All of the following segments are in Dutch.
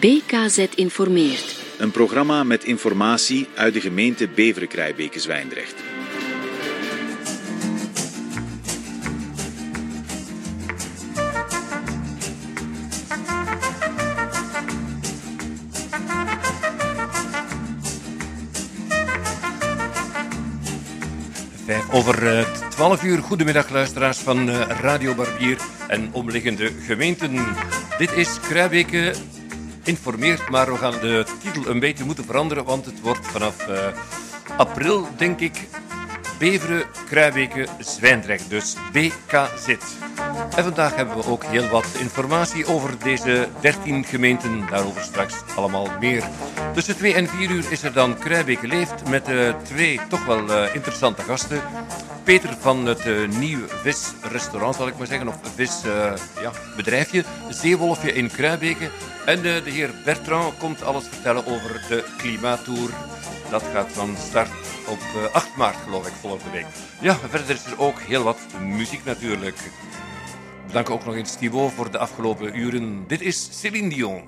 BKZ informeert. Een programma met informatie uit de gemeente Beveren-Krijbeke-Zwijndrecht. Vijf over eh, 12 uur. Goedemiddag luisteraars van eh, Radio Barbier en omliggende gemeenten. Dit is Kruibeke informeert, maar we gaan de titel een beetje moeten veranderen, want het wordt vanaf eh, april, denk ik, Beveren, Kruibeke, Zwijndrecht, dus BKZ. En vandaag hebben we ook heel wat informatie over deze 13 gemeenten, daarover straks allemaal meer. Tussen 2 en 4 uur is er dan Kruibeke Leeft met uh, twee toch wel uh, interessante gasten. Peter van het uh, nieuw visrestaurant, zal ik maar zeggen, of visbedrijfje, ja, Zeewolfje in Kruibeke. En de heer Bertrand komt alles vertellen over de klimaattour. Dat gaat van start op 8 maart, geloof ik, volgende week. Ja, verder is er ook heel wat muziek natuurlijk. Dank ook nog eens Thibaut voor de afgelopen uren. Dit is Céline Dion.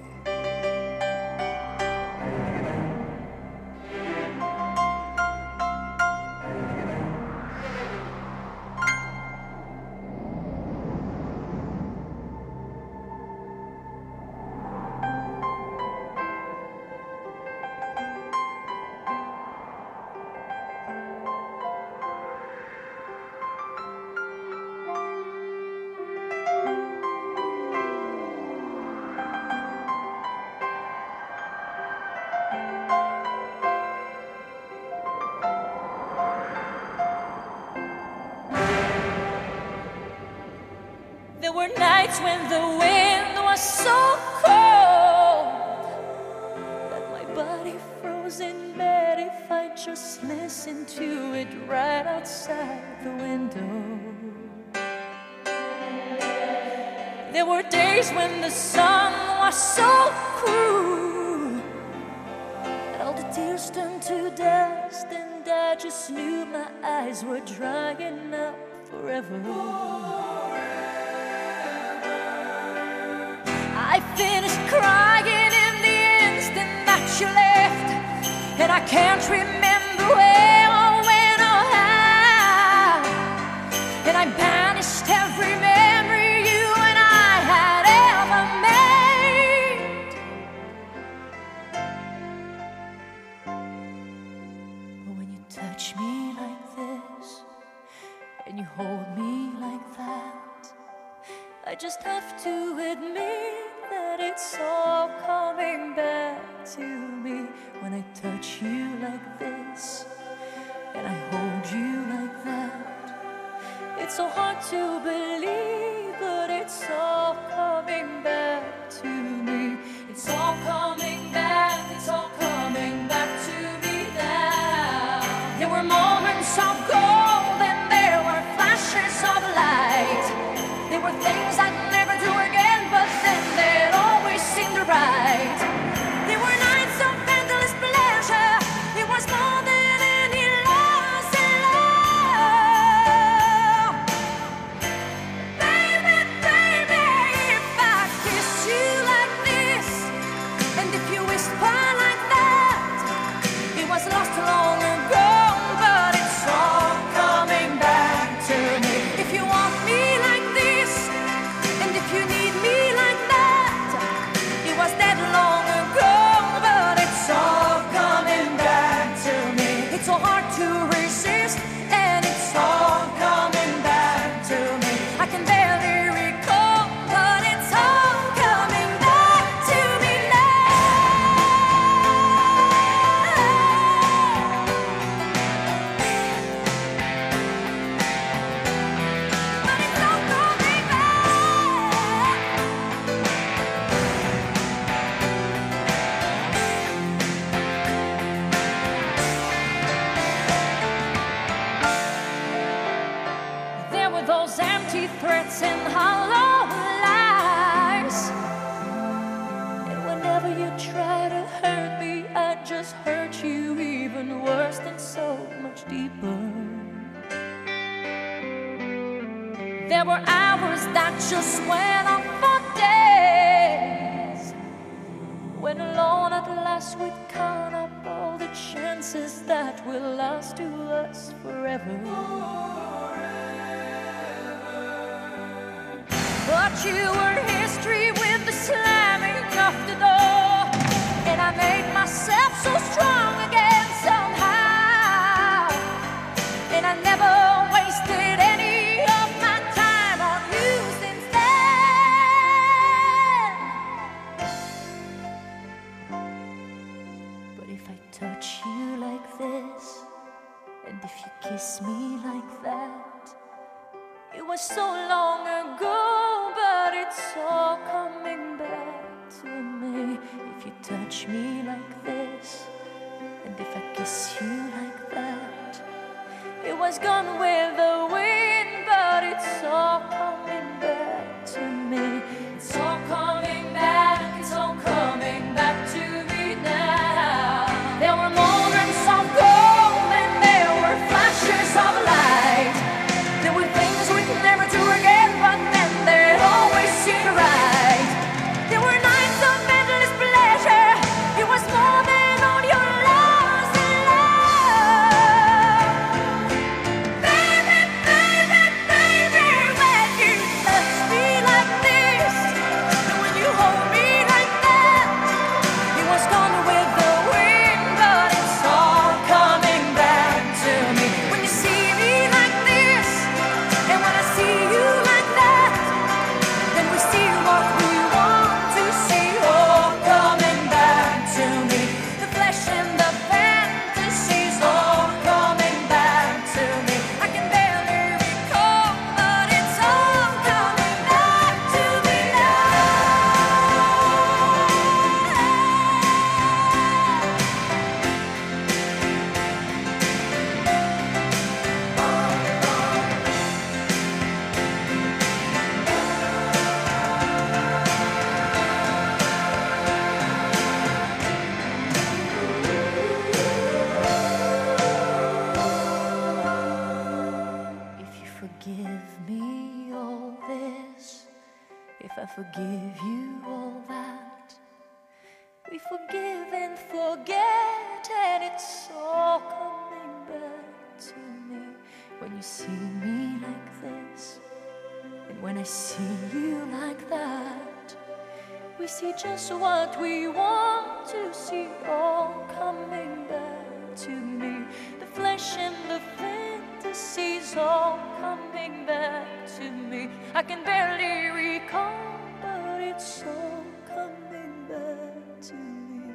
It's what we want to see all coming back to me. The flesh and the fantasies all coming back to me. I can barely recall, but it's all coming back to me.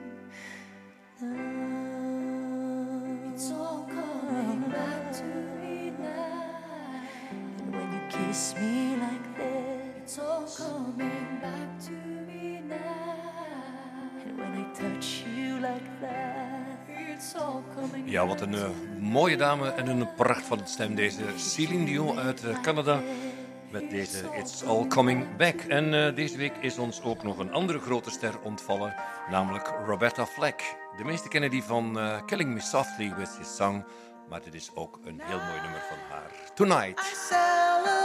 Now. It's all coming back to me now. And when you kiss me like this, it's all coming back. Ja, wat een eh, mooie dame en een pracht van het stem. Deze Céline Dion uit eh, Canada met deze It's All Coming Back. En eh, deze week is ons ook nog een andere grote ster ontvallen, namelijk Roberta Flack. De meesten kennen die van Killing Me Softly with His Song, maar dit is ook een heel mooi nummer van haar. Tonight.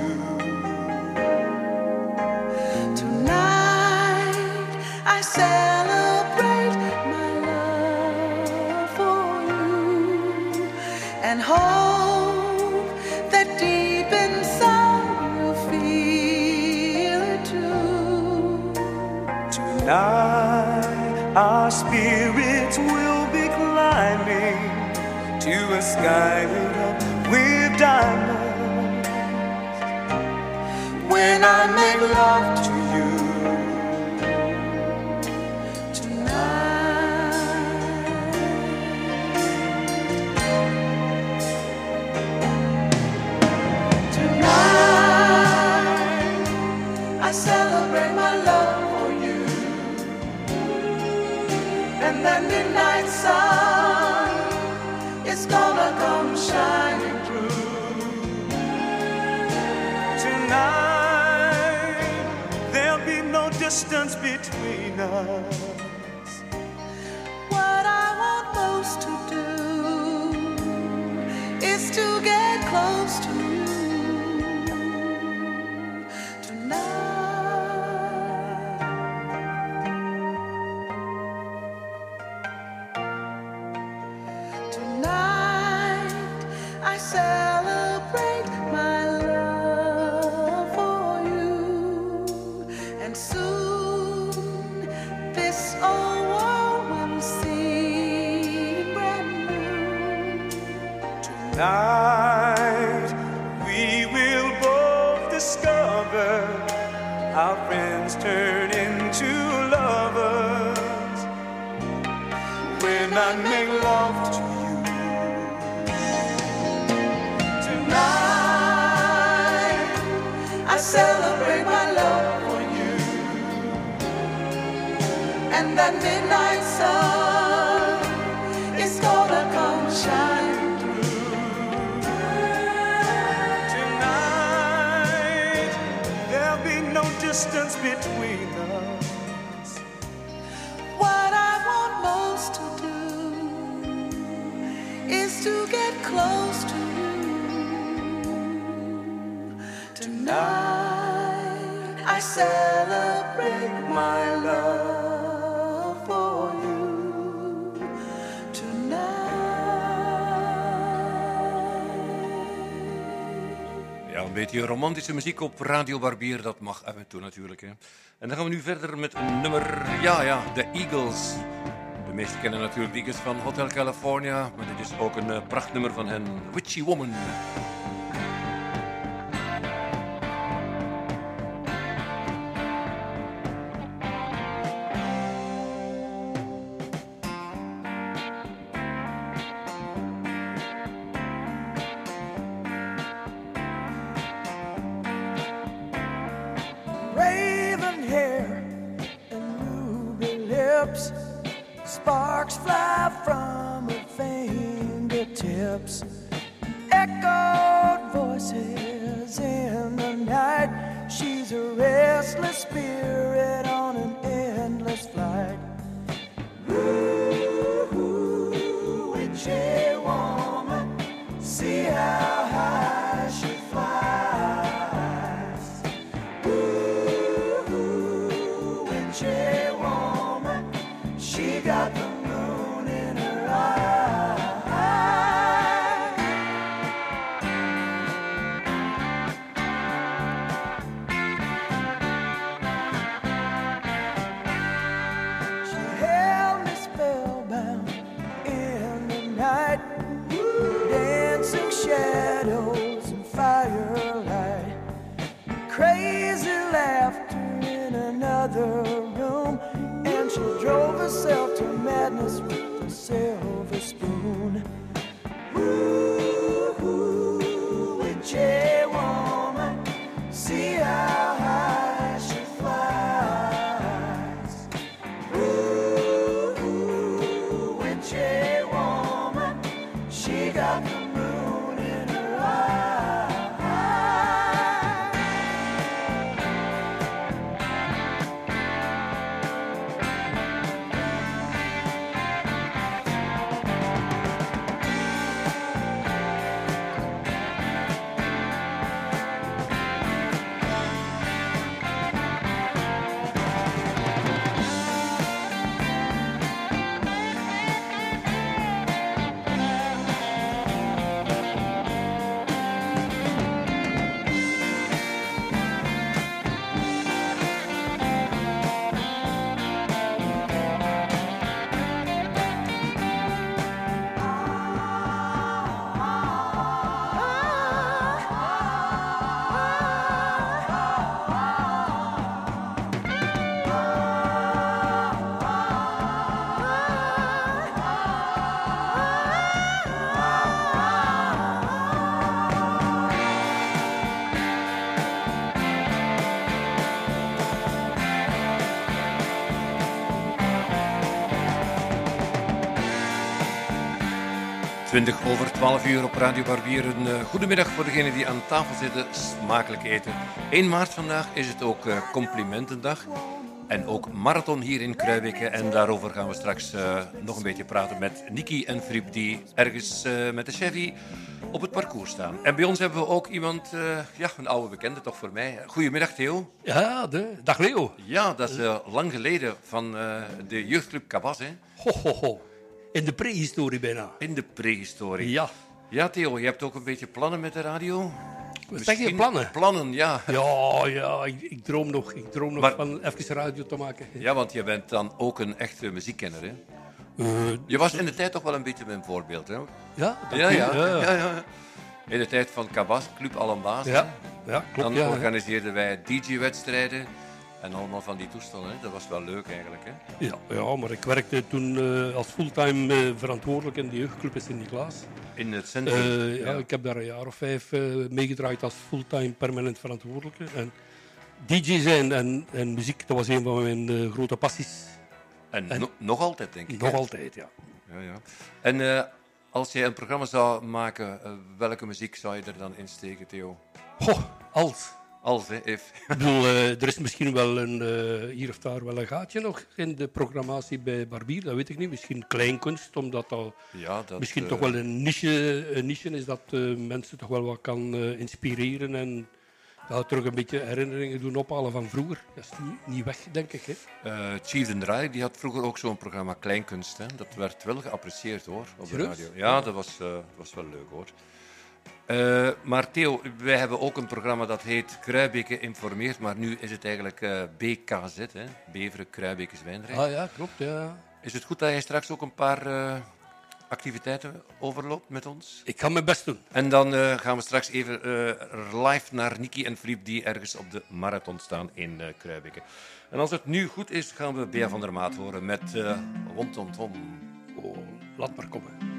spirits will be climbing to a sky lit up with diamonds. When I make love to you. the midnight sun is gonna come shining through. Tonight, there'll be no distance between us. What I want most to do. Tonight, we will both discover our friends turn into lovers. When I make love to you. Tonight I celebrate my love for you, and that midnight sun between us. What I want most to do is to get close to you. Tonight een beetje romantische muziek op Radio Barbier, dat mag af en toe natuurlijk. Hè. En dan gaan we nu verder met een nummer, ja, ja, de Eagles. De meesten kennen natuurlijk de Eagles van Hotel California, maar dit is ook een eh, prachtnummer van hen, Witchy Woman. 20 over 12 uur op Radio Barbier. Een uh, goedemiddag voor degenen die aan tafel zitten, smakelijk eten. 1 maart vandaag is het ook uh, complimentendag. En ook marathon hier in Kruijbeke. En daarover gaan we straks uh, nog een beetje praten met Niki en Friep, die ergens met de Chevy op het parcours staan. En bij ons hebben we ook iemand, ja, een oude bekende toch voor mij. Goedemiddag Theo. Ja, de, dag Leo. Ja, dat is lang geleden van de jeugdclub Cabas. Hè? Ho, ho, ho. In de prehistorie bijna. In de prehistorie. Ja. Ja, Theo, je hebt ook een beetje plannen met de radio? Wat zeg je, plannen? Plannen, ja. Ja, ja ik, ik droom nog, ik droom nog van even radio te maken. Ja, want je bent dan ook een echte muziekkenner, hè? Uh, je was in de tijd toch wel een beetje mijn voorbeeld, hè? Ja, ja, ja, ja, ja. In de tijd van Cabas, Club Allembaas. Ja, ja klopt. Dan organiseerden wij DJ-wedstrijden. En allemaal van die toestanden, hè? dat was wel leuk eigenlijk. Hè? Ja, ja, maar ik werkte toen uh, als fulltime uh, verantwoordelijk in de jeugdclub in Sint-Niklaas. In het centrum? Uh, ja, ja, ik heb daar een jaar of vijf meegedraaid als fulltime permanent verantwoordelijke. En DJ zijn en, en muziek, dat was een van mijn grote passies. En, en no nog altijd, denk ik. Nog hè? altijd, ja. ja, ja. En als je een programma zou maken, welke muziek zou je er dan in steken, Theo? Goh, als. Als, hè. Ik bedoel, uh, er is misschien wel een, uh, hier of daar wel een gaatje nog in de programmatie bij Barbier, dat weet ik niet. Misschien kleinkunst, omdat dat, ja, dat misschien uh, toch wel een niche, een niche is dat mensen toch wel wat kan inspireren en ja, terug een beetje herinneringen doen ophalen van vroeger. Dat is niet, niet weg, denk ik. Hè. Chief den Draai die had vroeger ook zo'n programma Kleinkunst. Hè. Dat werd wel geapprecieerd hoor, op de radio. Ja, dat was, was wel leuk hoor. Uh, maar Theo, wij hebben ook een programma dat heet Kruibeke informeert, maar nu is het eigenlijk uh, BKZ, hè? Beveren Kruibeke Zwijnrijk. Ah ja, klopt, ja. Is het goed dat jij straks ook een paar uh, activiteiten overloopt met ons? Ik ga mijn best doen. En dan gaan we straks even live naar Niki en Filip, die ergens op de marathon staan in Kruibeke. En als het nu goed is, gaan we Bea van der Maat horen met uh, Tom. Oh, laat maar komen.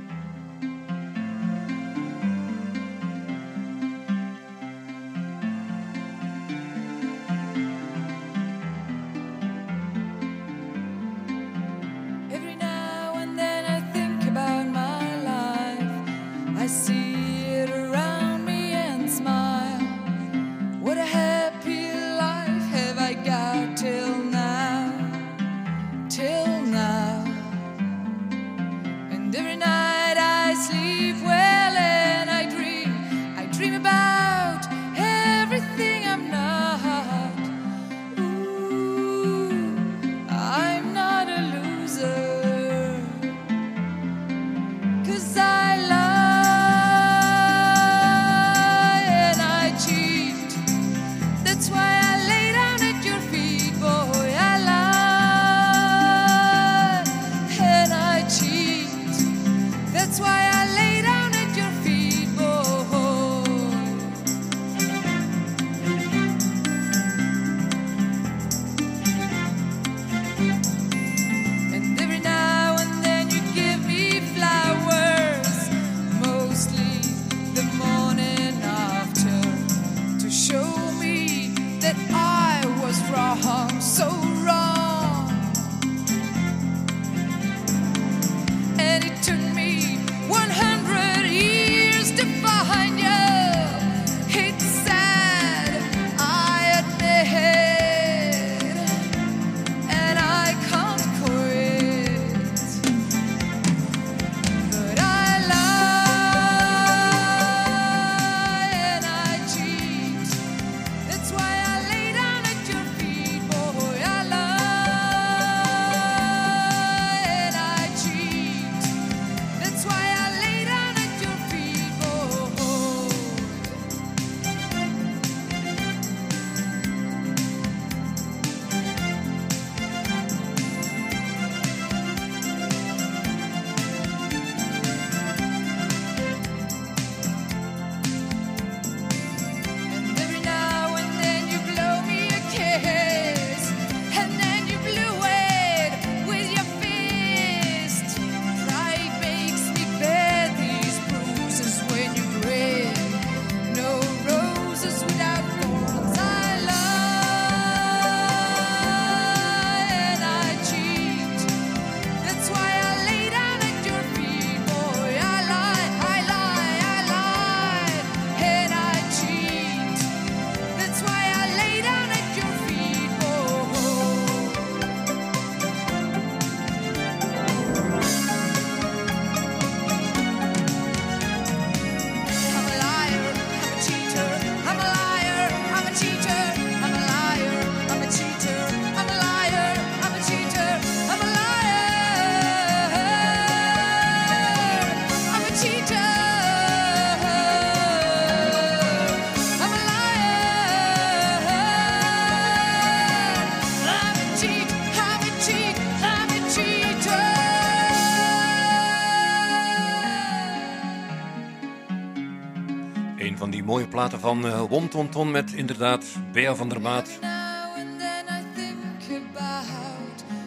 Platen van uh, Won Ton Ton met inderdaad Bea van der Maat.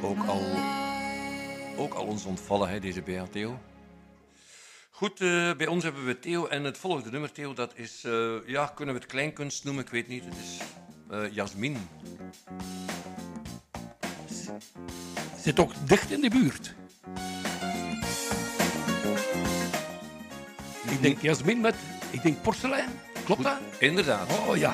Ook al, ook al ons ontvallen, hè, deze Bea Theo. Goed, uh, bij ons hebben we Theo en het volgende nummer, Theo, dat is, uh, ja, kunnen we het kleinkunst noemen, ik weet niet. Het is Jasmin. Zit ook dicht in de buurt. Ik denk Jasmin met, ik denk porselein. Klopt dat? Inderdaad. Oh ja.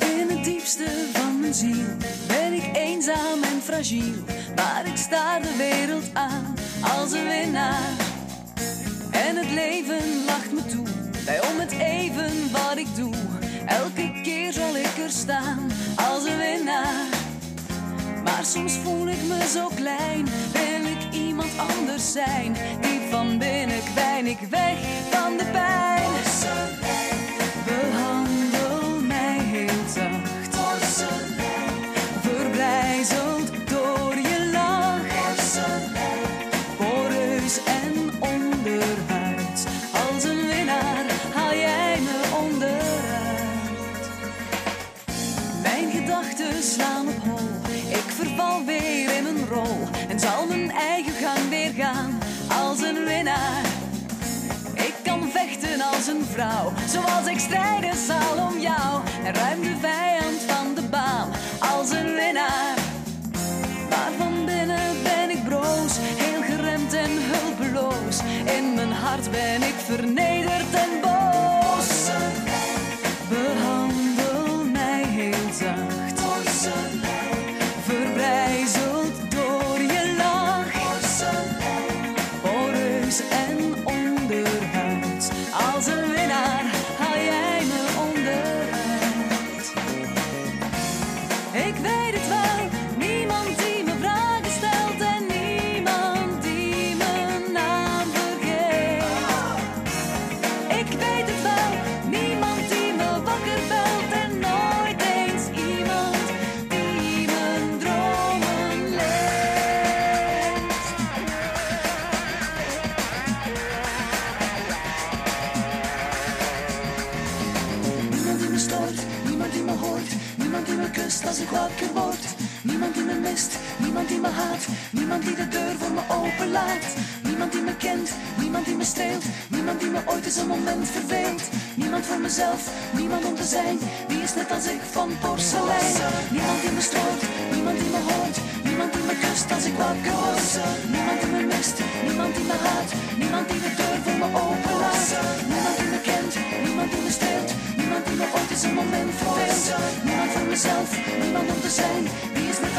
In het diepste van mijn ziel ben ik eenzaam en fragiel. Maar ik sta de wereld aan als een winnaar. En het leven lacht me toe, bij om het even wat ik doe. Elke keer zal ik er staan als een winnaar. Maar soms voel ik me zo klein, wil ik iemand anders zijn. Diep van binnen kwijn ik weg van de pijn. Een winnaar. Ik kan vechten als een vrouw, zoals ik strijden zal om jou. En ruim de vijand van de baan als een winnaar. Maar van binnen ben ik broos, heel geremd en hulpeloos. In mijn hart ben ik vernederd en boos. Niemand die me haat, niemand die de deur voor me openlaat. Niemand die me kent, niemand die me streelt, niemand die me ooit eens een moment verveelt. Niemand voor mezelf, niemand om te zijn, wie is net als ik van porselein. Niemand die me stoort, niemand die me hoort, niemand die me kust als ik wakker word. Niemand die me mist, niemand die me haat, niemand die de deur voor me openlaat. Niemand die me kent, niemand die me streelt, niemand die me ooit eens een moment verveelt. Niemand voor mezelf, niemand om te zijn,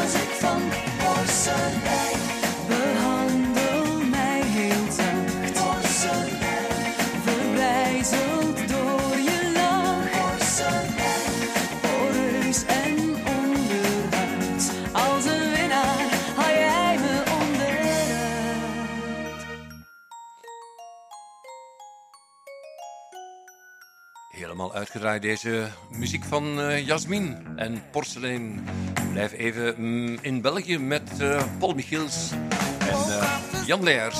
als ik van. Behandel uitgedraaid deze muziek van eh, Jasmin en Porselein. Blijf even mm, in België met eh, Paul Michiels en eh, Jan Leers.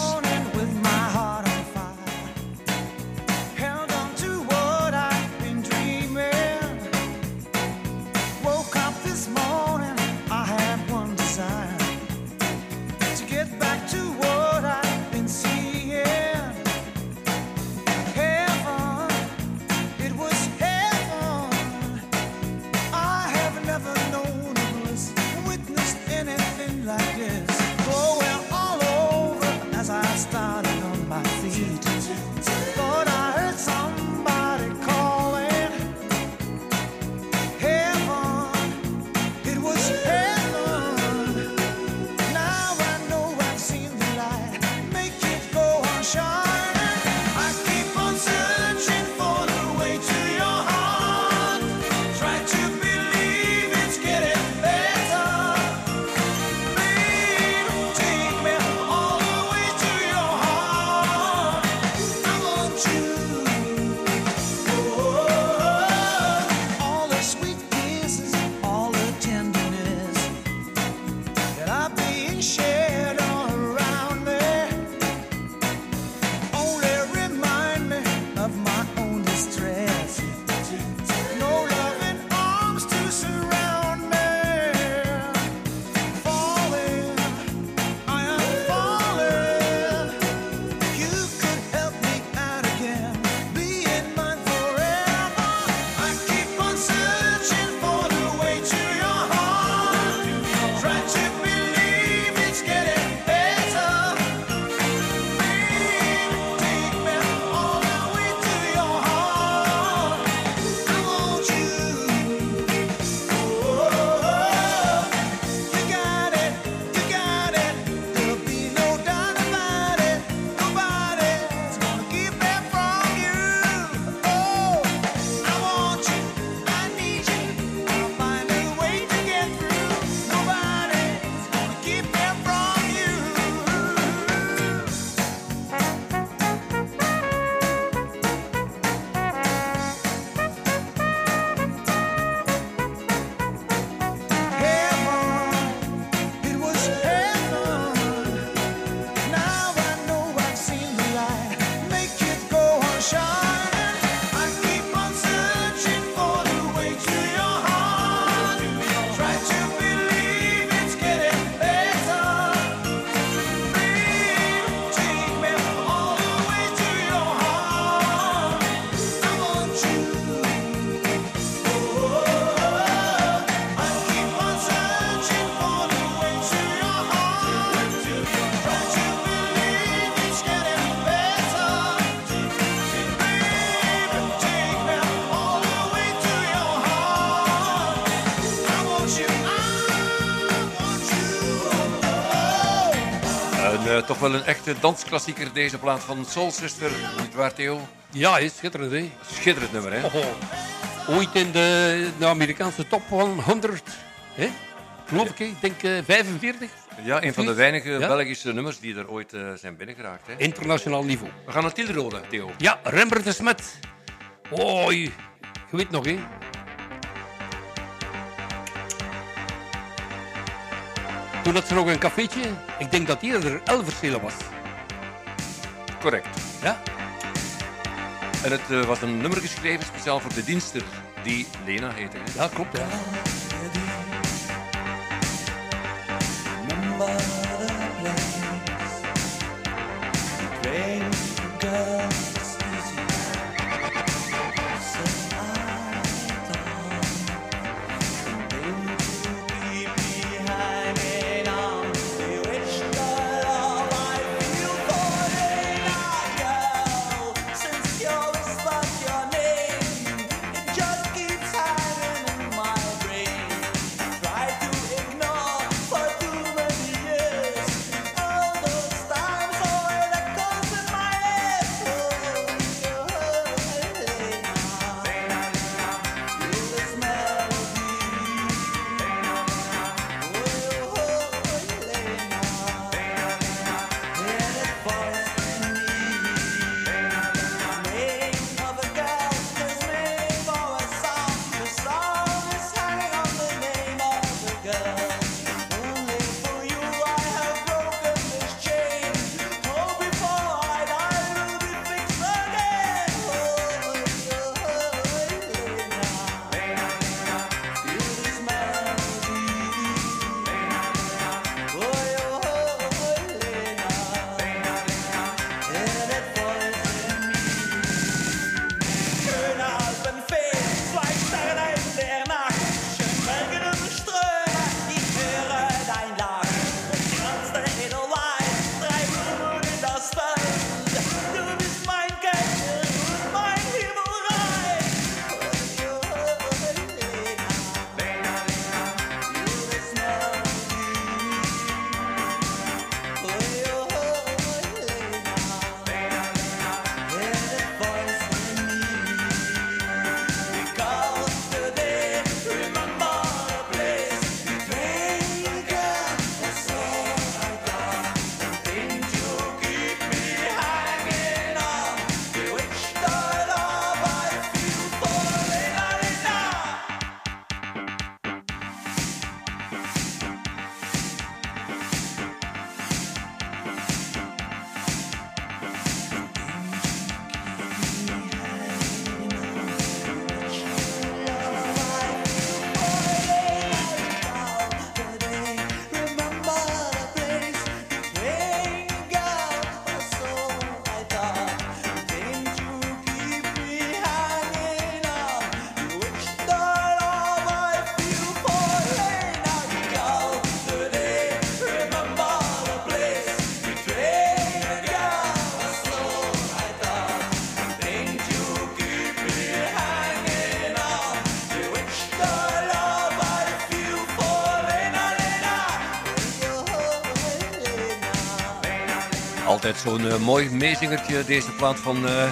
Toch wel een echte dansklassieker, deze plaat van Soul Sister. Niet waar, Theo? Ja, is schitterend, hè? Schitterend nummer, hè? Oh, oh. Ooit in de, de Amerikaanse top 100, hè? Geloof ik, ik denk eh, 45. Ja, een van de weinige Ja. Belgische nummers die er ooit eh, zijn binnengeraakt. Hè? Internationaal niveau. We gaan naar Tilrode, Theo. Ja, Rembrandt de Smet. Je, je weet nog, hè? Toen had ze nog een cafeetje. Ik denk dat eerder Elversele was. Correct. Ja? En het eh, was een nummer geschreven speciaal voor de dienster die Lena heette. Hè? Ja, klopt, ja. Altijd zo'n eh, mooi meezingertje, deze plaat van eh,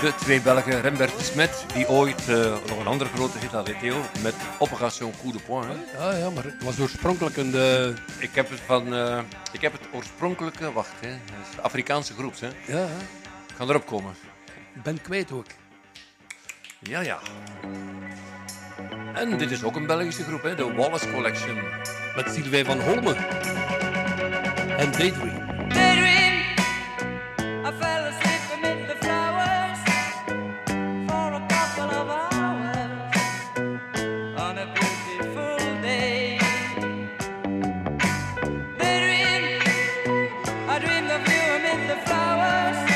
de twee Belgen, Rembert de Smet, die ooit eh, nog een andere grote hit had, Theo, met Opération Coup de Poing. Hè? Ja, ja, maar het was oorspronkelijk een... Ik heb het van, ik heb het oorspronkelijke, wacht, hè, is de Afrikaanse groep, hè. ja, ja, Ik ga erop komen. ik ben kwijt ook. Ja, ja. En dit is ook een Belgische groep, hè, de Wallace Collection. Met Sylvie van Holmen. En. Daydream, in the room in the flowers.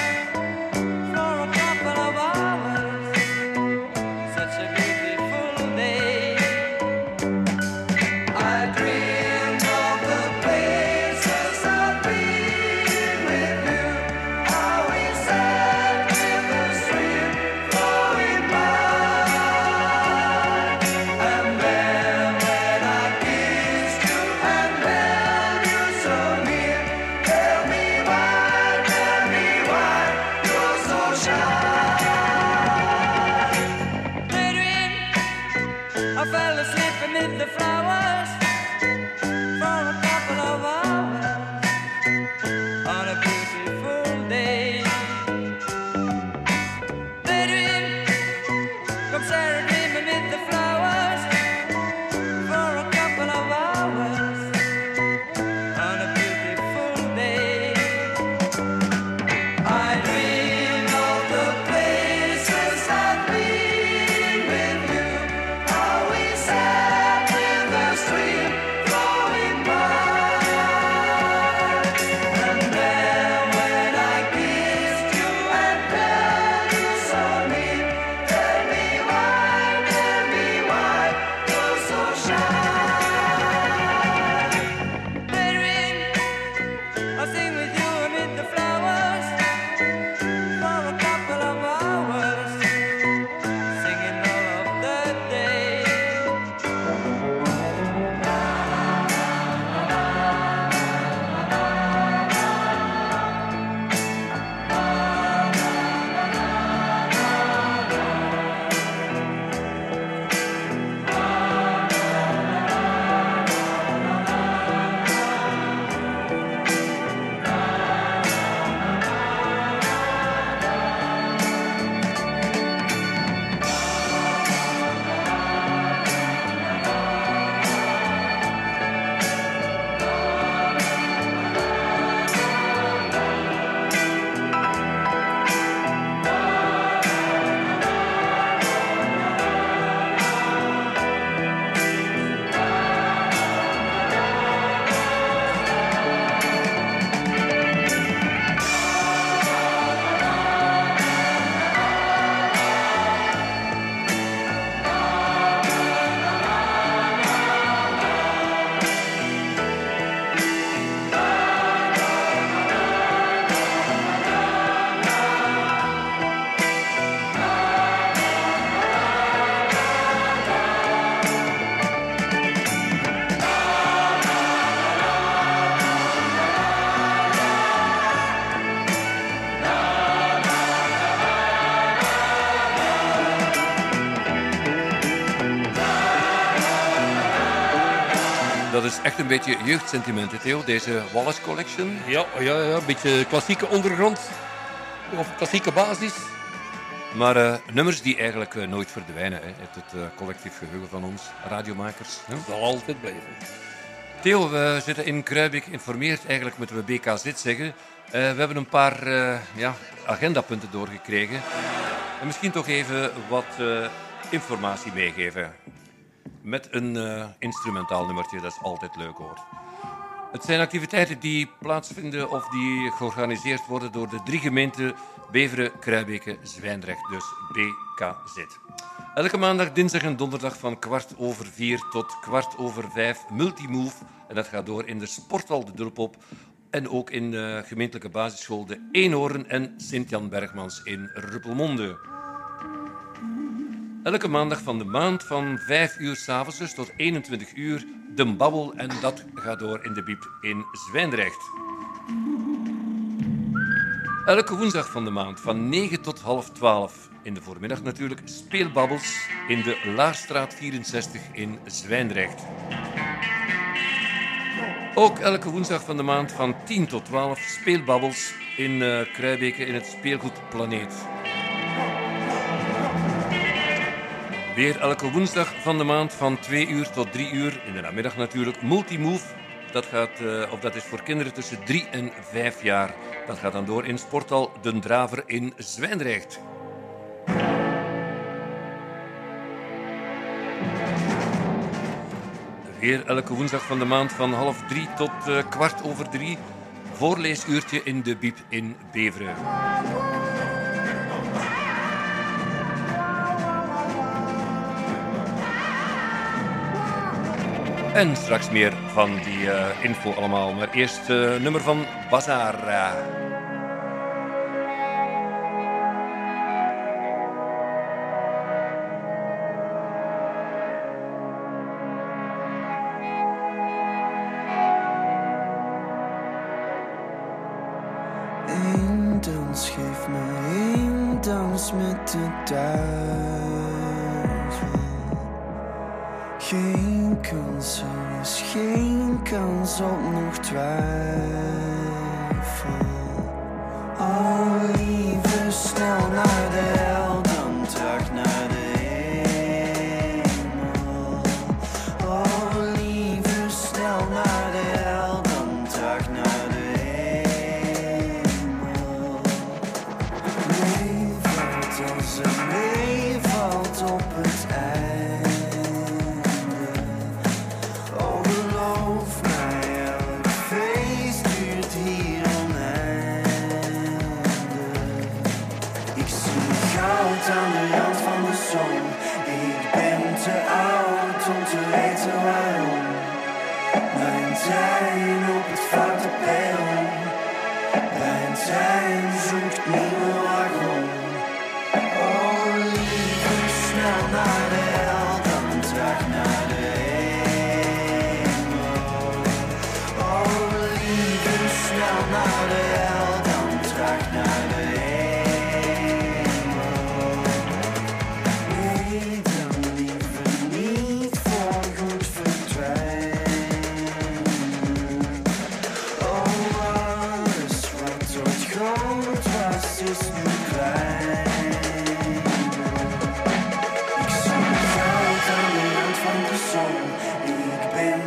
Echt een beetje jeugdsentiment, Theo, deze Wallace Collection. Ja, ja, ja, een beetje klassieke ondergrond. Of klassieke basis. Maar uh, nummers die eigenlijk uh, nooit verdwijnen hè, uit het uh, collectief geheugen van ons, radiomakers. Hè? Zal altijd blijven. Theo, we zitten in Kruibik informeert, eigenlijk moeten we BKZ zeggen. we hebben een paar ja, agendapunten doorgekregen. En misschien toch even wat informatie meegeven. Met een instrumentaal nummertje, dat is altijd leuk hoor. Het zijn activiteiten die plaatsvinden of die georganiseerd worden door de drie gemeenten Beveren, Kruibeke, Zwijndrecht, dus BKZ. Elke maandag, dinsdag en donderdag van kwart over vier tot kwart over vijf Multimove. En dat gaat door in de Sporthal de Dulpop en ook in de gemeentelijke basisschool de Eenhoorn en Sint-Jan Bergmans in Ruppelmonde. Elke maandag van de maand van 5 uur s'avonds dus tot 21 uur de babbel en dat gaat door in de Biep in Zwijndrecht. Elke woensdag van de maand van 9 tot half 12 in de voormiddag natuurlijk speelbabbels in de Laarstraat 64 in Zwijndrecht. Ook elke woensdag van de maand van 10 tot 12 speelbabbels in uh, in het speelgoed Weer elke woensdag van de maand van 2 uur tot 3 uur, in de namiddag natuurlijk, Multimove. Dat, gaat, uh, of dat is voor kinderen tussen 3 en 5 jaar. Dat gaat dan door in Sporthal Den Draver in Zwijndrecht. Weer elke woensdag van de maand van half drie tot uh, kwart over drie. Voorleesuurtje in de Biep in Beveren. En straks meer van die uh, info allemaal. Maar eerst uh, nummer van Bazaar. Kans, er is geen kans op nog twijfel.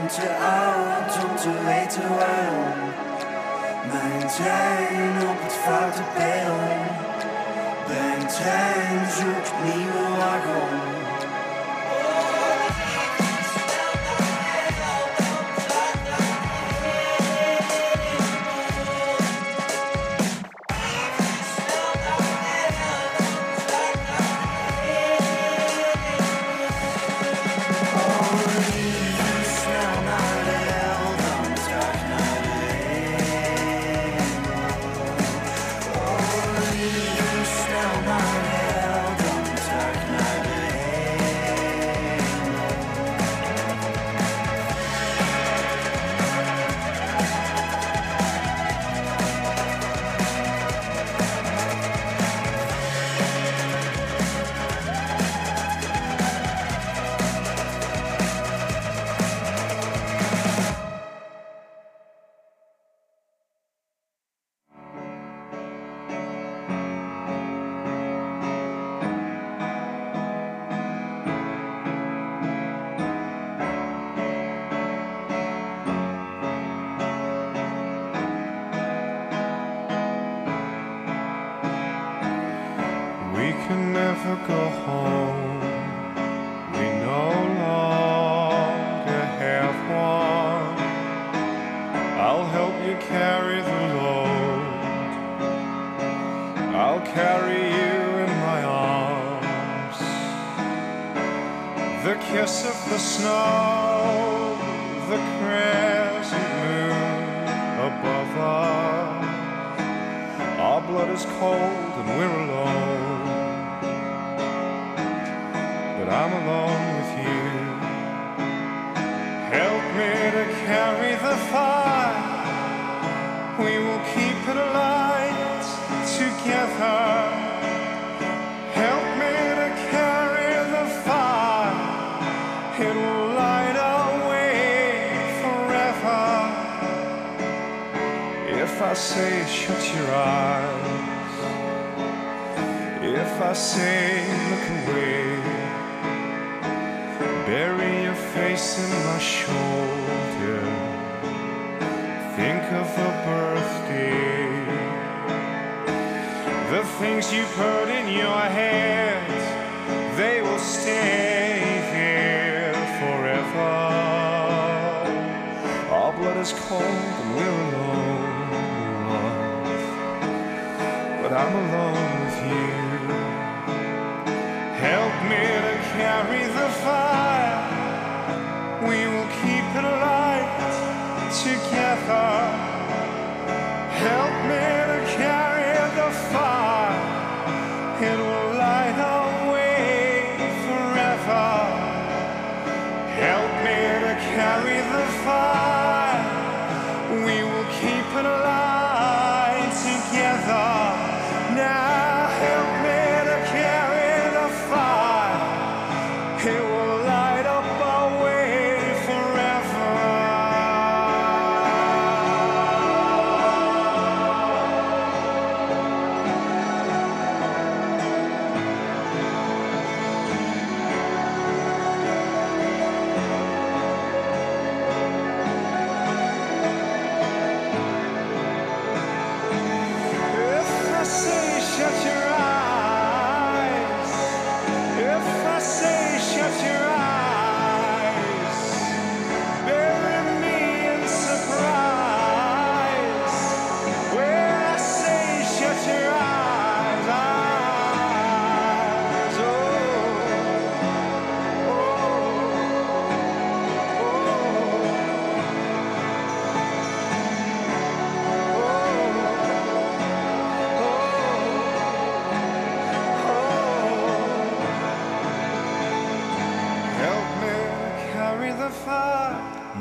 Te oud om te weten waarom. Mijn trein op het foute perron. Mijn trein zoekt nieuwe wagon.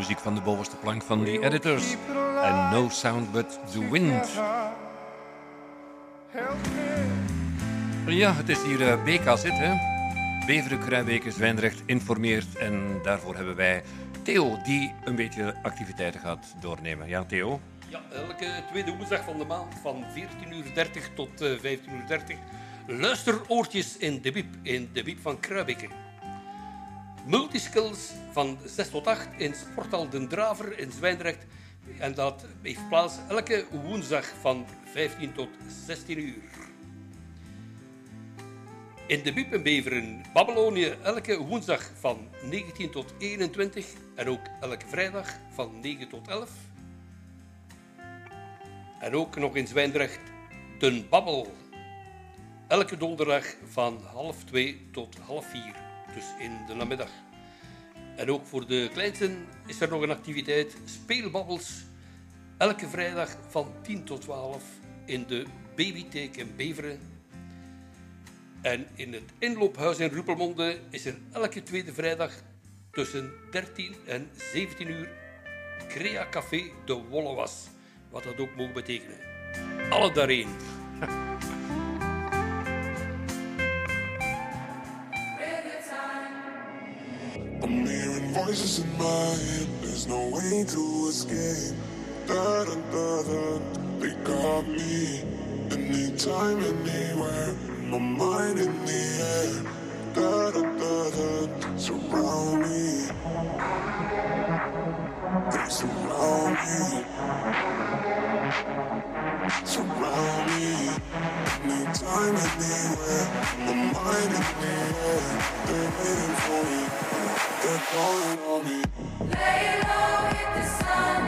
Muziek van de bovenste plank van die editors. En No Sound But The Wind. Ja, het is hier eh, BKZ, hè. Beveren, Kruijbeke, Zwijndrecht informeert. En daarvoor hebben wij Theo, die een beetje activiteiten gaat doornemen. Ja, Theo? Ja, elke tweede woensdag van de maand van 14.30 tot eh 15.30 luisteroortjes in de Wiep, in de Wiep van Kruibeke. Multiskills van 6 tot 8 in Sporthal Den Draver in Zwijndrecht. En dat heeft plaats elke woensdag van 15 tot 16 uur. In de Wiep in je elke woensdag van 19 tot 21 en ook elke vrijdag van 9 tot 11. En ook nog in Zwijndrecht Den Babbel. Elke donderdag van half twee tot half vier, dus in de namiddag. En ook voor de kleinsten is er nog een activiteit, Speelbabbels. Elke vrijdag van 10 tot 12 in de Babytheek in Beveren. En in het inloophuis in Ruppelmonde is er elke tweede vrijdag tussen 13 en 17 uur Crea Café de Wollewas. Wat dat ook mogen betekenen. Alle daarheen. I'm hearing voices in my head, there's no way to escape. Da da da da, they got me. Anytime, anywhere, my mind in the air. Da da da da, surround me. They surround me. Surround me. Anytime, anywhere, my mind in the air. They're waiting for me could follow me. Lay low, hit the sun.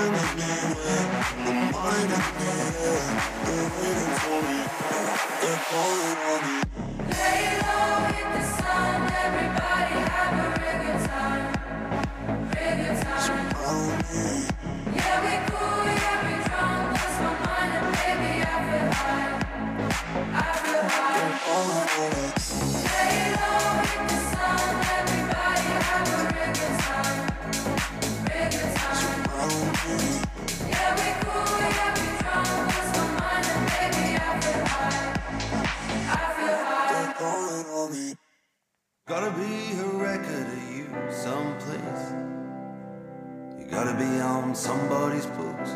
Lay low in the sun, everybody. Gotta be a record of you someplace. You gotta be on somebody's books.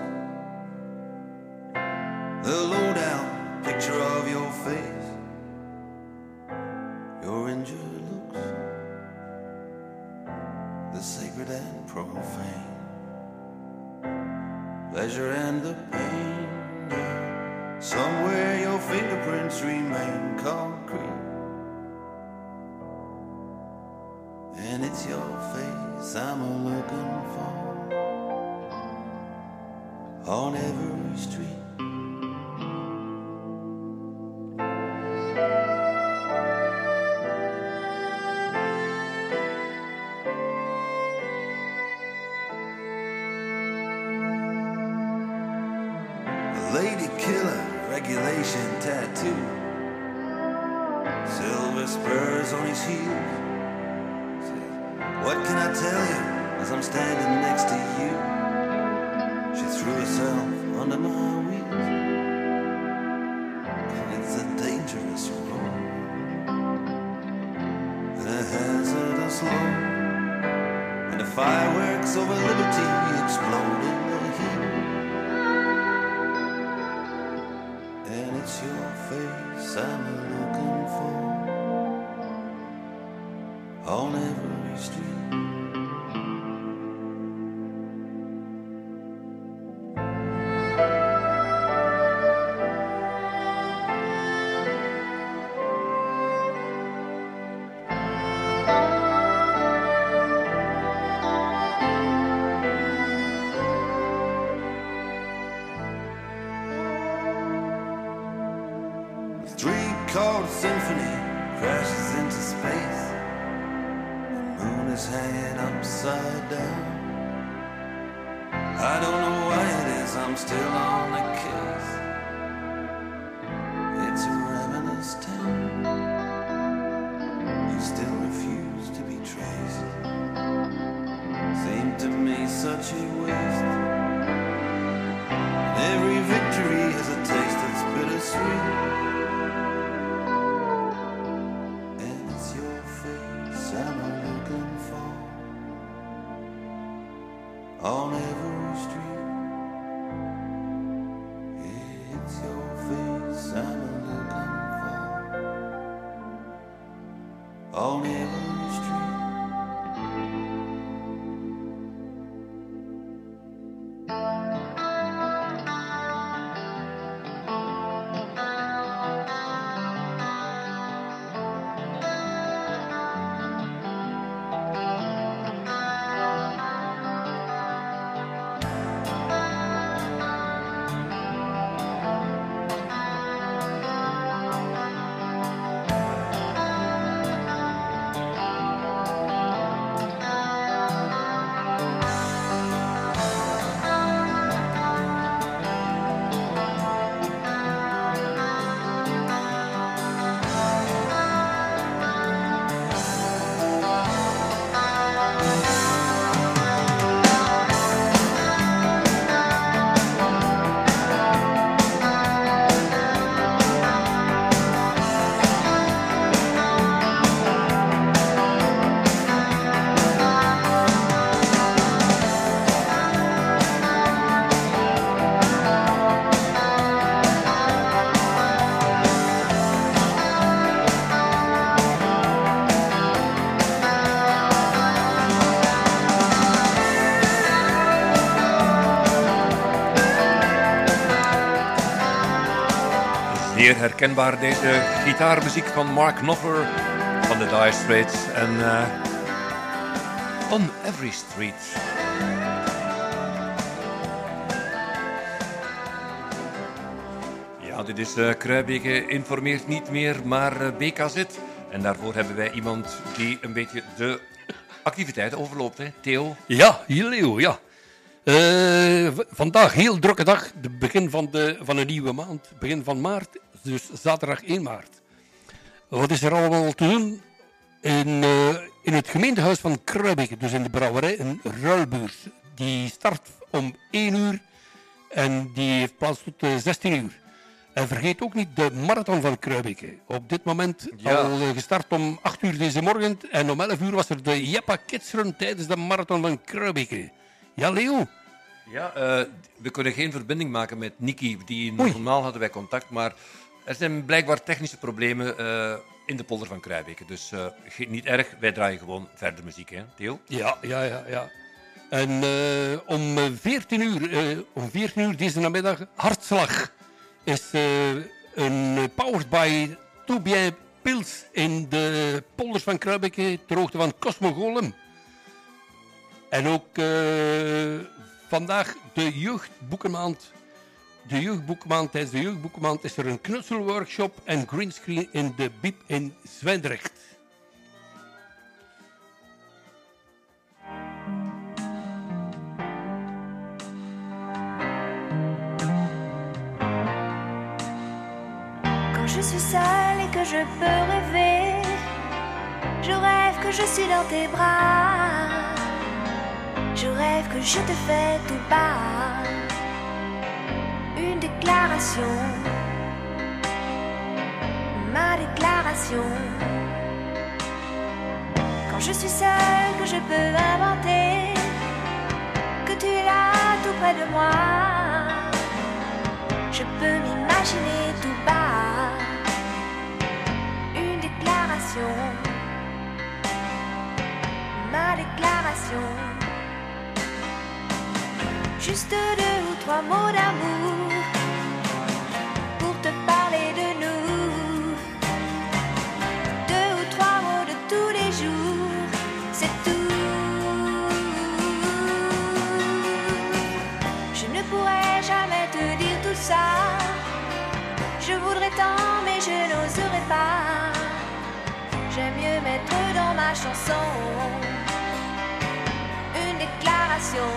The lowdown picture of your face, your injured looks, the sacred and profane, pleasure and the pain. Somewhere your fingerprints remain concrete. and it's your face I'm a looking for on every street. lady killer regulation tattoo. Silver spurs on his heels tell you as I'm standing next to you. She threw herself under my wheels. And it's a dangerous road. And a hazardous load. And the fireworks over liberty explode. Herkenbaar deze gitaarmuziek van Mark Knopfler van de Dire Straits en eh, On Every Street. Ja, dit is uh, Kruibeke informeert niet meer, maar uh, BKZ. En daarvoor hebben wij iemand die een beetje de activiteiten overloopt, hè? Theo? Ja, Leo, ja. Uh, vandaag heel drukke dag, het begin van, de, van een nieuwe maand, begin van maart, dus zaterdag 1 maart. Wat is er allemaal te doen? In, uh, in het gemeentehuis van Kruibeke, dus in de brouwerij, een ruilbeurs. Die start om 1 uur en die heeft plaats tot uh, 16 uur. En vergeet ook niet de marathon van Kruibeke. Op dit moment Ja. al eh, gestart om 8 uur deze morgen. En om 11 uur was er de Jeppa Kids Run tijdens de marathon van Kruibeke. Ja, Leo? Ja, eh, we kunnen geen verbinding maken met Niki. Die normaal hadden wij contact, maar er zijn blijkbaar technische problemen eh, in de polder van Kruijbeke. Dus eh, niet erg, wij draaien gewoon verder muziek, hè, Theo? Ja, ja, ja, ja. En eh, om eh, 14 uur, om 14 uur deze namiddag, Hartslag is een powered by Toubien Pils in de polders van Kruibeke ter hoogte van Cosmo Golem. En ook vandaag de jeugdboekenmaand. De jeugdboekenmaand, tijdens de jeugdboekenmaand is er een knutselworkshop en greenscreen in de Biep in Zwijndrecht. Quand je suis seule et que je peux rêver, je rêve que je suis dans tes bras. Je rêve que je te fais tout bas une déclaration, ma déclaration. Quand je suis seule, que je peux inventer, que tu es là tout près de moi. Je peux m'imaginer tout bas une déclaration, ma déclaration. Juste deux ou trois mots d'amour ça. Je voudrais tant, mais je n'oserais pas. J'aime mieux mettre dans ma chanson une déclaration.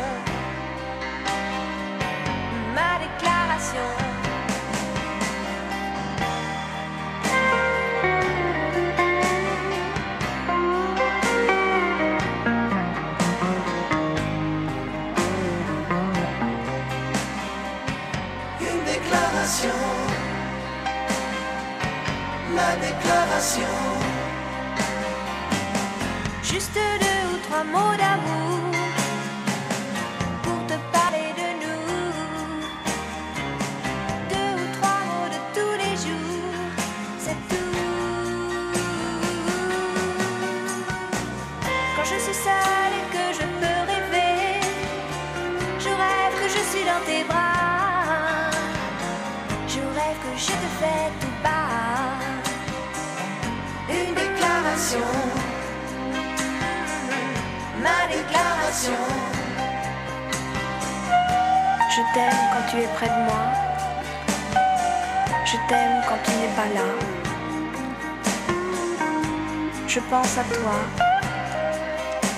Ma déclaration. Ma déclaration. Juste deux ou trois mots d'amour pour te parler de nous. Deux ou trois mots de tous les jours, c'est tout. Quand je suis seule et que je peux rêver, je rêve que je suis dans tes bras. Je rêve que je te fais tout déclaration, ma déclaration. Je t'aime quand tu es près de moi. Je t'aime quand tu n'es pas là. Je pense à toi.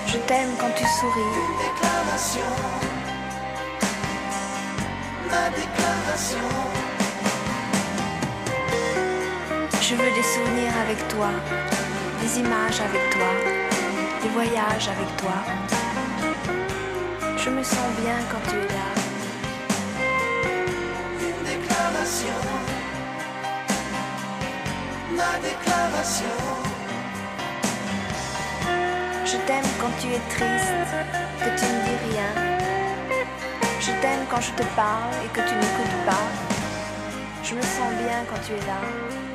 Je t'aime quand tu souris. Déclaration, ma déclaration. Je veux des souvenirs avec toi, des images avec toi, des voyages avec toi. Je me sens bien quand tu es là. Une déclaration, ma déclaration. Je t'aime quand tu es triste, que tu ne dis rien. Je t'aime quand je te parle et que tu n'écoutes pas. Je me sens bien quand tu es là.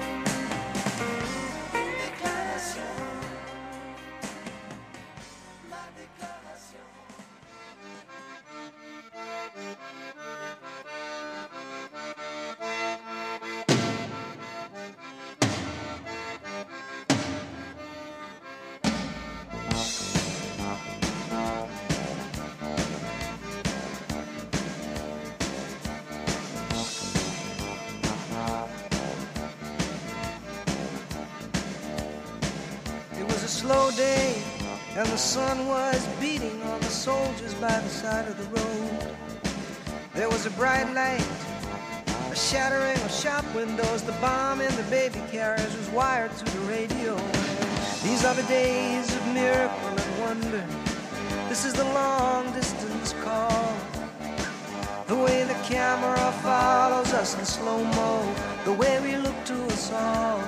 Soldiers by the side of the road. There was a bright light, a shattering of shop windows. The bomb in the baby carriage was wired to the radio. These are the days of miracle and wonder. This is the long distance call. The way the camera follows us in slow mo. The way we look to us all.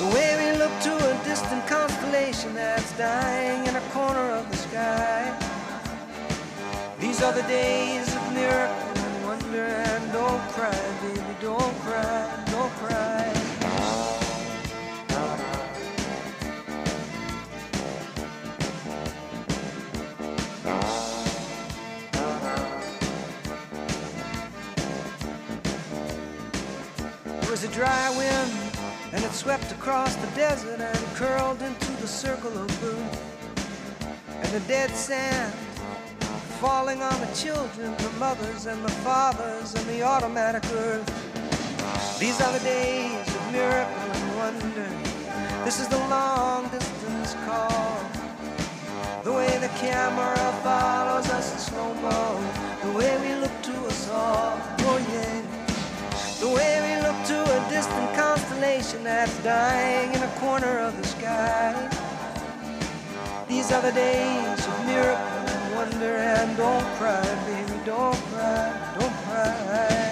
The way we look to a distant constellation that's dying in a corner of the sky. These are the days of miracle and wonder. And don't cry, baby, don't cry, don't cry. There was a dry wind, swept across the desert and curled into the circle of blue. And the dead sand falling on the children, the mothers and the fathers, and the automatic earth. These are the days of miracle and wonder. This is the long distance call. The way the camera follows us in slow mo. The way we look to us all. Oh, yeah. The way we distant constellation that's dying in a corner of the sky. These are the days of miracle and wonder. And don't cry, baby, don't cry, don't cry.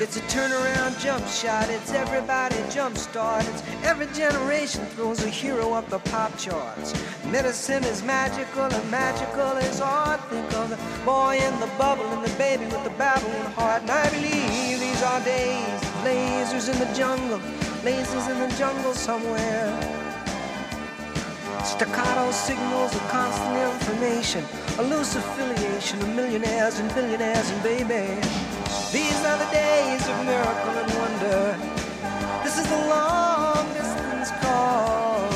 It's a turnaround jump shot, it's everybody jump start. It's every generation throws a hero up the pop charts. Medicine is magical and magical is art. Think of the boy in the bubble and the baby with the babbling heart. And I believe these are days lasers in the jungle, lasers in the jungle somewhere. Staccato signals of constant information, a loose affiliation of millionaires and billionaires and baby. These are the days of miracle and wonder. This is the long distance call.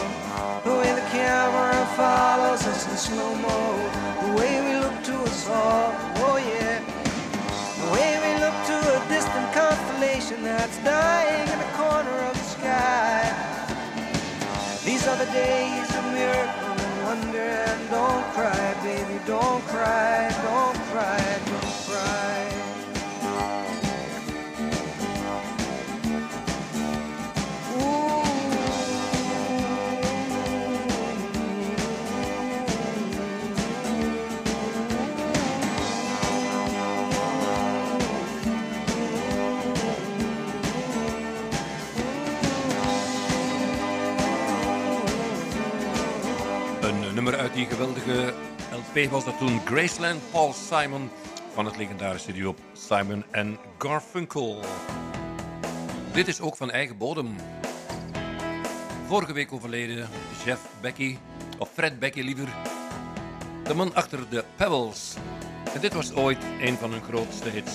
The way the camera follows us in slow mo. The way we look to us all. Oh yeah. The way we look to a distant constellation that's dying in the corner of the sky. These are the days of miracle and wonder. And don't cry, baby, don't cry, don't cry, don't cry. Uit die geweldige LP was dat toen Graceland Paul Simon van het legendarische duo Simon en Garfunkel. Dit is ook van eigen bodem. Vorige week overleden Jeff Becky, of Fred Becky liever, de man achter de Pebbles. En dit was ooit een van hun grootste hits.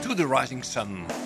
To the Rising Sun.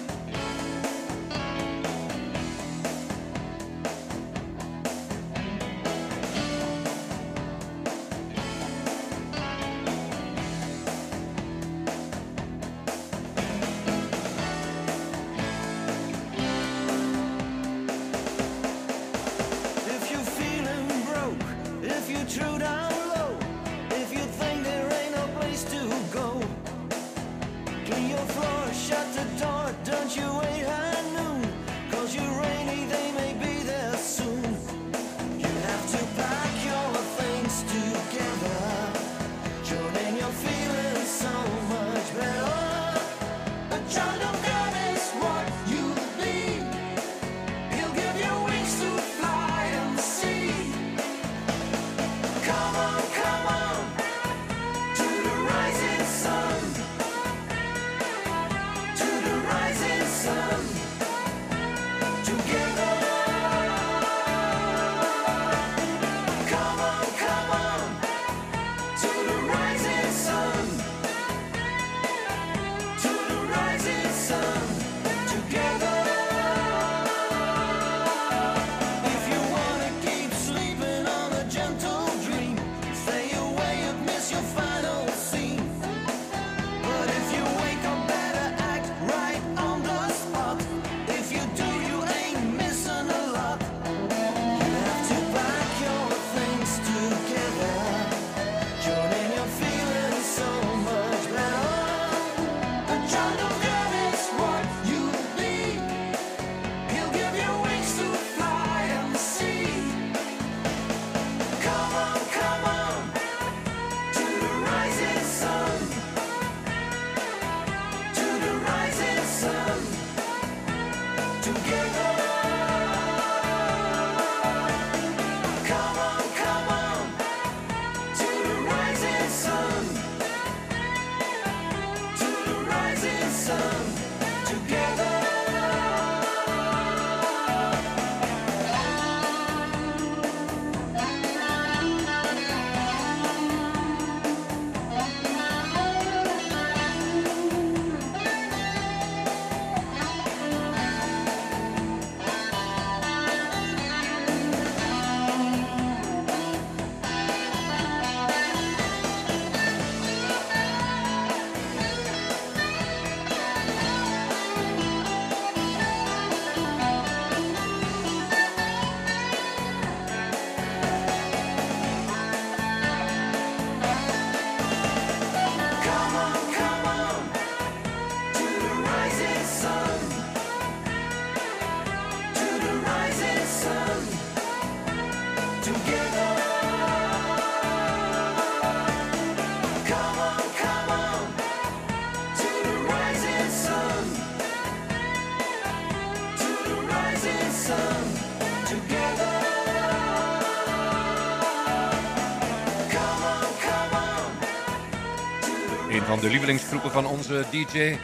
de lievelingsgroepen van onze DJ.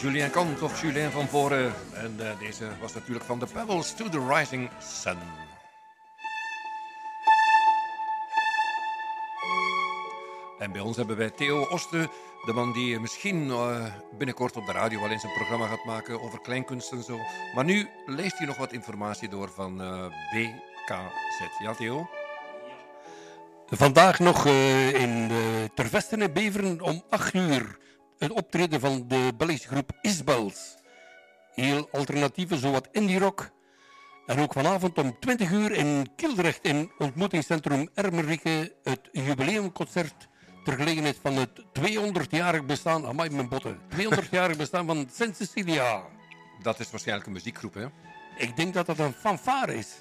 Julien Kant of Julien van Voren. En eh, deze was natuurlijk van The Pebbles to the Rising Sun. En bij ons hebben wij Theo Osten, de man die misschien eh, binnenkort op de radio wel eens een programma gaat maken over kleinkunst en zo. Maar nu leest hij nog wat informatie door van eh, BKZ. Ja, Theo? Vandaag nog eh, in Tervestene Beveren om 8 uur een optreden van de Belgische groep Isbels. Heel alternatieve, zowat indie rock. En ook vanavond om 20 uur in Kildrecht in ontmoetingscentrum Ermerike het jubileumconcert ter gelegenheid van het 200-jarig bestaan, amai mijn botten, 200-jarig bestaan van Sint Cecilia. Dat is waarschijnlijk een muziekgroep, hè? Ik denk dat dat een fanfare is.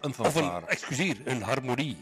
Een fanfare. Of een, excuseer, een harmonie.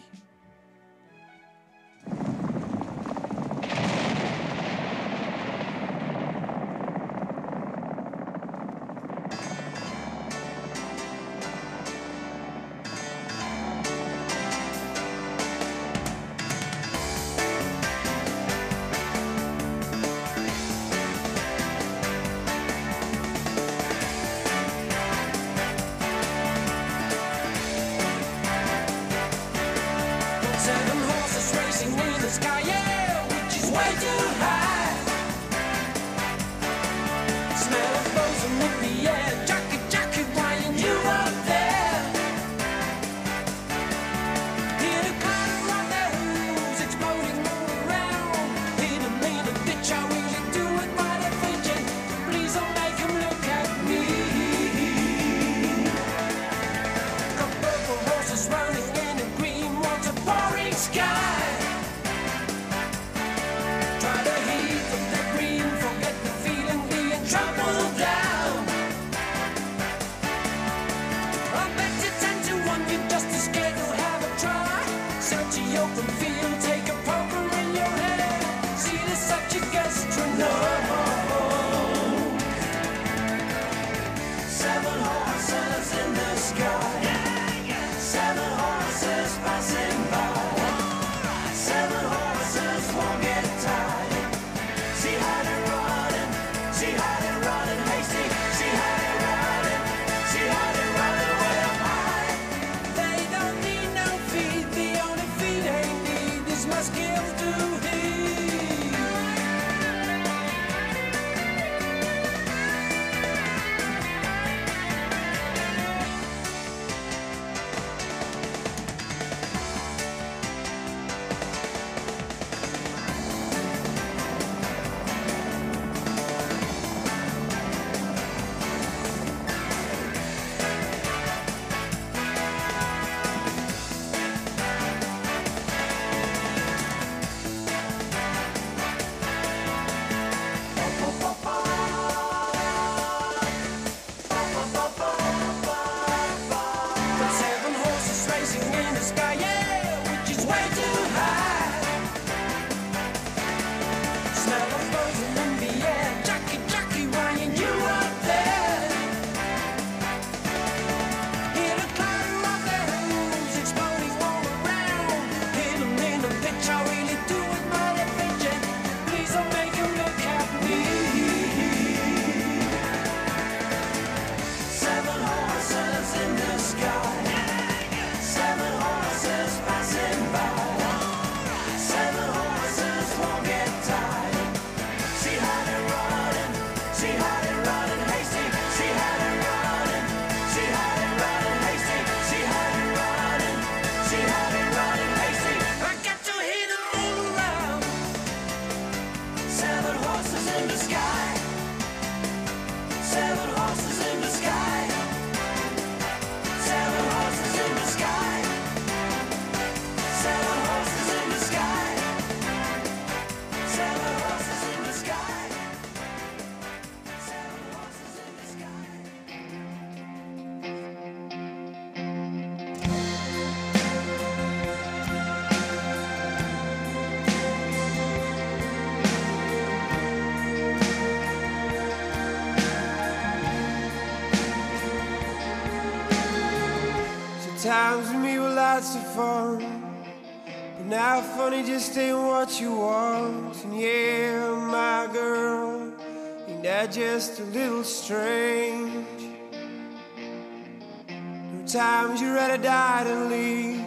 Times you rather die than leave.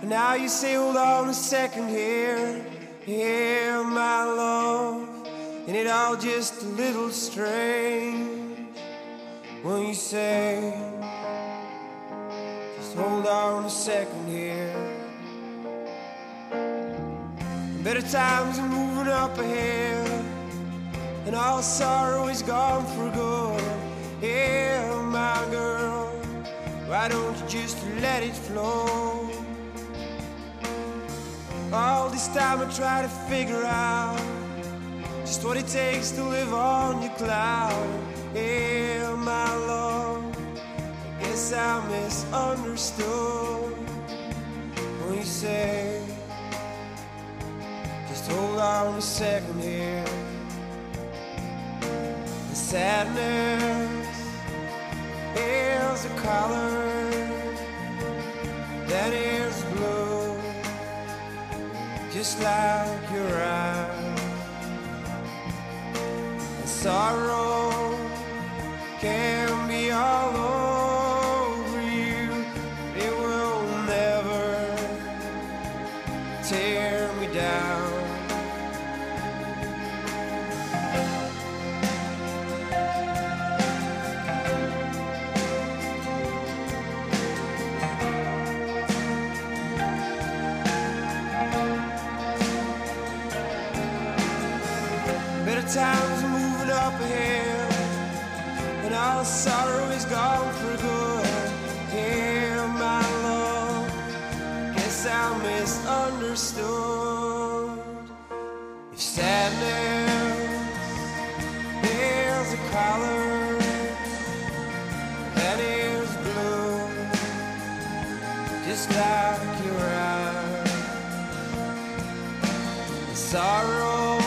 And now you say, hold on a second here. Yeah, my love, and it all just a little strange when you say, just hold on a second here. Better times are moving up ahead, and all sorrow is gone for good. Yeah, my girl, why don't you just let it flow? All this time I try to figure out just what it takes to live on your cloud. Yeah, my love, I guess I misunderstood when you say, just hold on a second here. The sadness is a color that is blue just like your eyes. And sorrow can be all over times moving up ahead, and all sorrow is gone for good. Yeah, my love, guess I misunderstood. If sadness is a color that is blue, just like your eyes, sorrow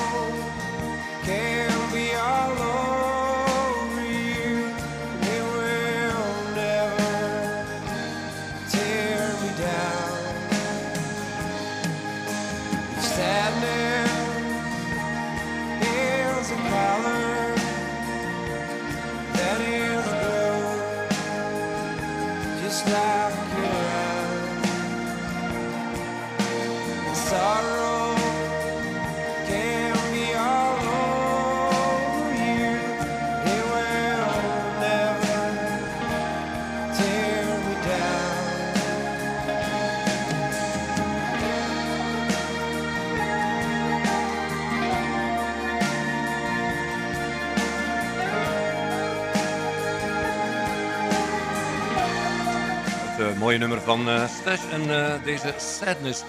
mooie nummer van eh, Stash en eh, deze Sadness.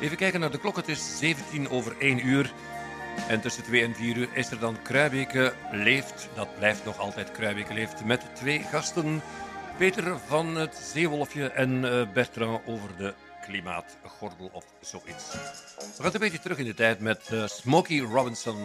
Even kijken naar de klok. Het is 17 over 1 uur. En tussen 2 en 4 uur is er dan Kruibeke Leeft. Dat blijft nog altijd Kruibeke Leeft. Met twee gasten. Peter van het Zeewolfje en eh, Bertrand over de klimaatgordel of zoiets. We gaan een beetje terug in de tijd met Smokey Robinson.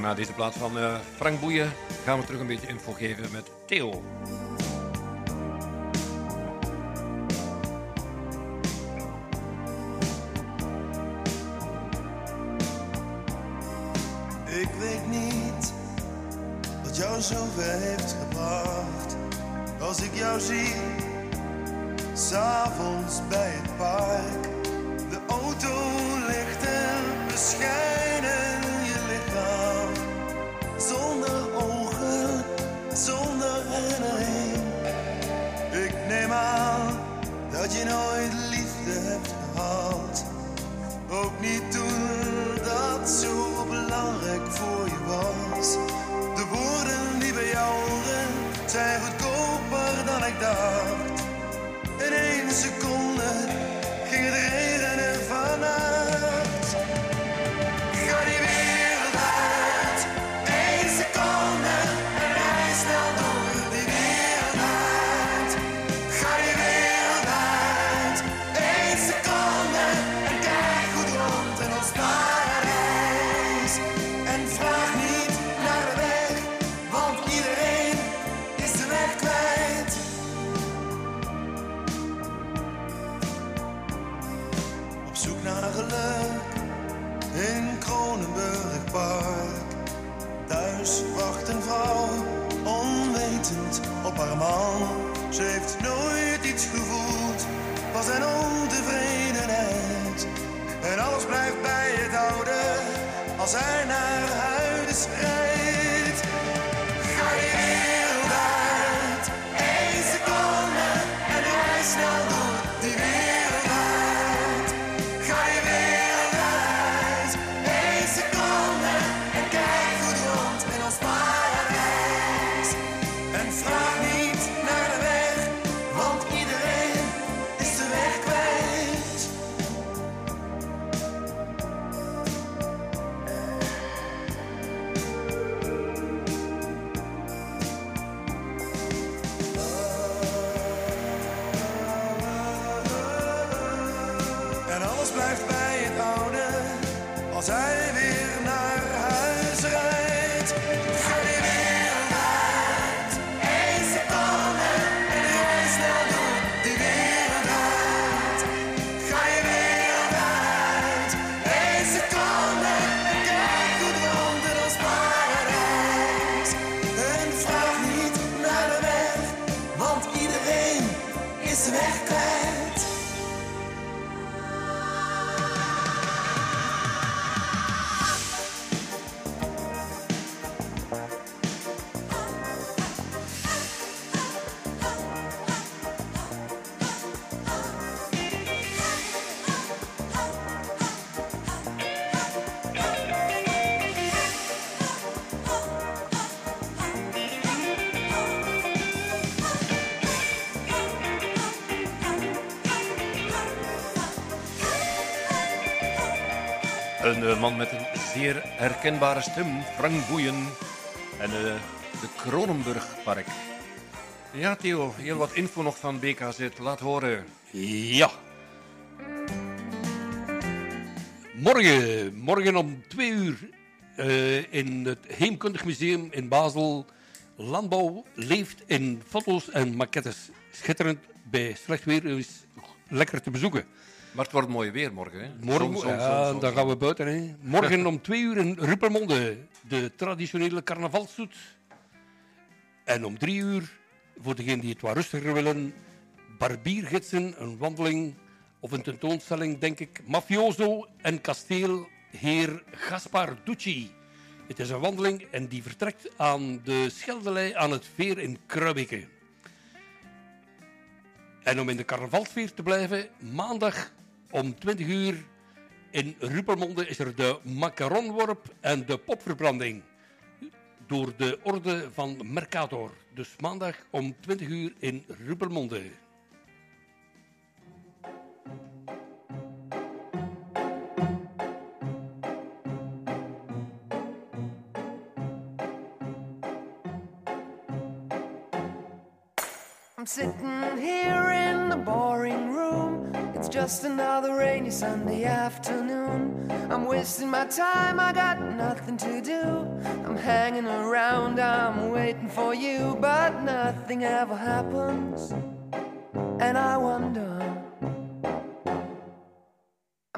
Na deze plaats van eh, Frank Boeien gaan we terug een beetje info geven met Theo. Eh, man met een zeer herkenbare stem, Frank Boeien. En eh, de Kronenburgpark. Ja, Theo, heel wat info nog van BKZ. Laat horen. Ja. Morgen, morgen om twee uur eh, in het Heemkundig Museum in Basel. Landbouw leeft in foto's en maquettes. Schitterend bij slecht weer is lekker te bezoeken. Maar het wordt mooi weer morgen, hè? Morgen, Zon, zon, ja, zon, zon, dan gaan we buiten. Hè. Morgen om twee uur in Ruppermonde, de traditionele carnavalsstoet. En om drie uur, voor degenen die het wat rustiger willen, barbiergidsen, een wandeling of een tentoonstelling, denk ik. Mafioso en kasteel heer Gaspar Ducci. Het is een wandeling en die vertrekt aan de Scheldelei aan het Veer in Kruibeke. En om in de carnavalsfeer te blijven, maandag om 20 uur in Rupelmonde is er de macaronworp en de popverbranding. Door de orde van Mercator. Dus maandag om 20 uur in Rupelmonde. I'm sitting here in the boring room. It's just another rainy Sunday afternoon. I'm wasting my time, I got nothing to do. I'm hanging around, I'm waiting for you, but nothing ever happens. And I wonder.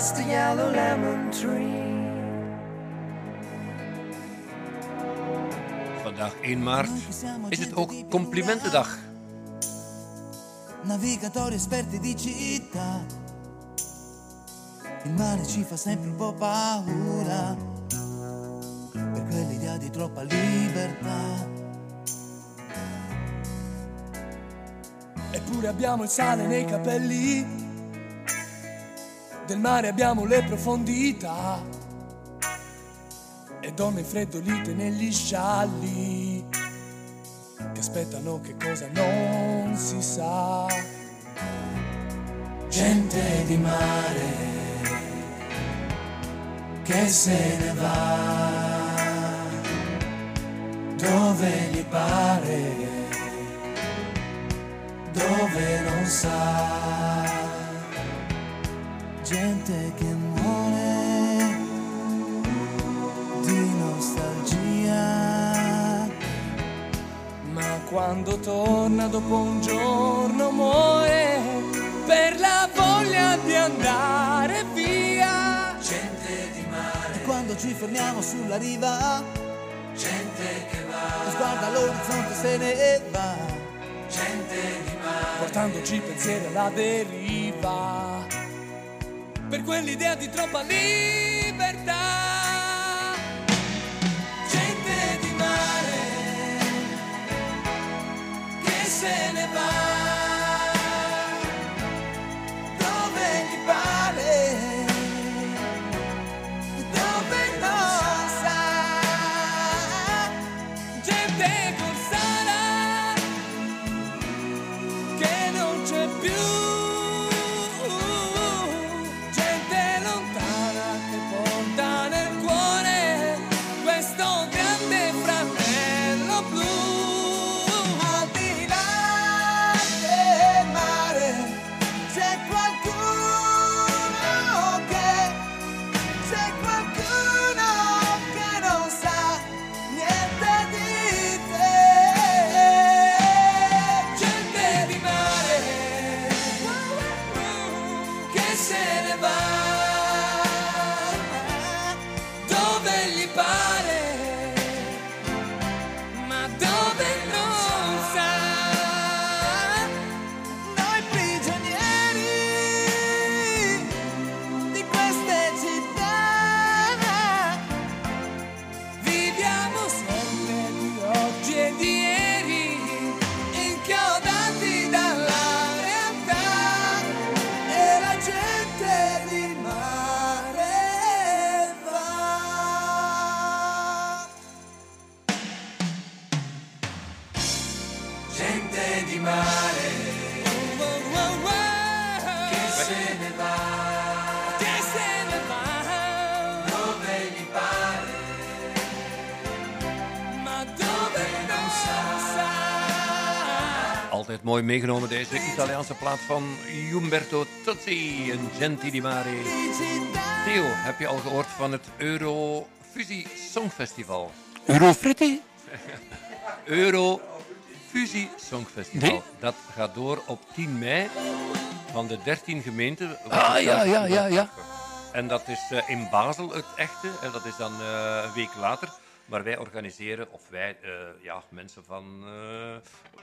just a yellow lemon tree. Vandaag 1 maart is het ook complimentendag. Navigatori esperti di città. Il mare ci fa sempre un po' paura. Per quell'idea di troppa libertà. Eppure abbiamo il sale nei capelli. Del mare abbiamo le profondità. E donne freddolite negli scialli. Che aspettano che cosa non si sa. Gente di mare che se ne va dove gli pare, dove non sa. Gente che muore di nostalgia. Ma quando torna dopo un giorno muore per la voglia di andare via. Gente di mare. E quando ci fermiamo sulla riva, gente che va. Sguarda l'orizzonte se ne va. Gente di mare. portandoci pensieri alla deriva. Per quell'idea di troppa libertà. Gente di mare che se ne va mooi meegenomen deze Italiaanse plaat van Umberto Tozzi en Genti di Mare. Theo, heb je al gehoord van het Eurofusie Songfestival? Eurofritti? Eurofusie Songfestival. Nee. Dat gaat door op 10 mei van de 13 gemeenten. Ah, ja, ja, ja, ja. En dat is eh, in Basel het echte. En dat is dan eh, een week later. Maar wij organiseren, of wij, eh, ja, mensen van eh,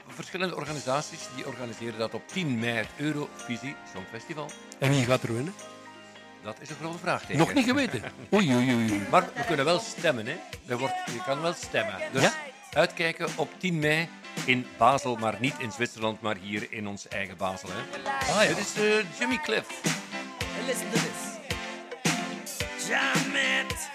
verschillende organisaties, die organiseren dat op 10 mei, het Eurovisie Songfestival. En wie gaat er winnen? Dat is een grote vraag. Nog niet geweten. Oei, oei, oei. Maar we kunnen wel stemmen, hè? Er wordt, je kan wel stemmen. Dus Ja? uitkijken op 10 mei in Basel, maar niet in Zwitserland, maar hier in ons eigen Basel. Hè? Ah, ja. Dit is eh, Jimmy Cliff. Listen to this. Jam it.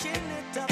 pushing it up.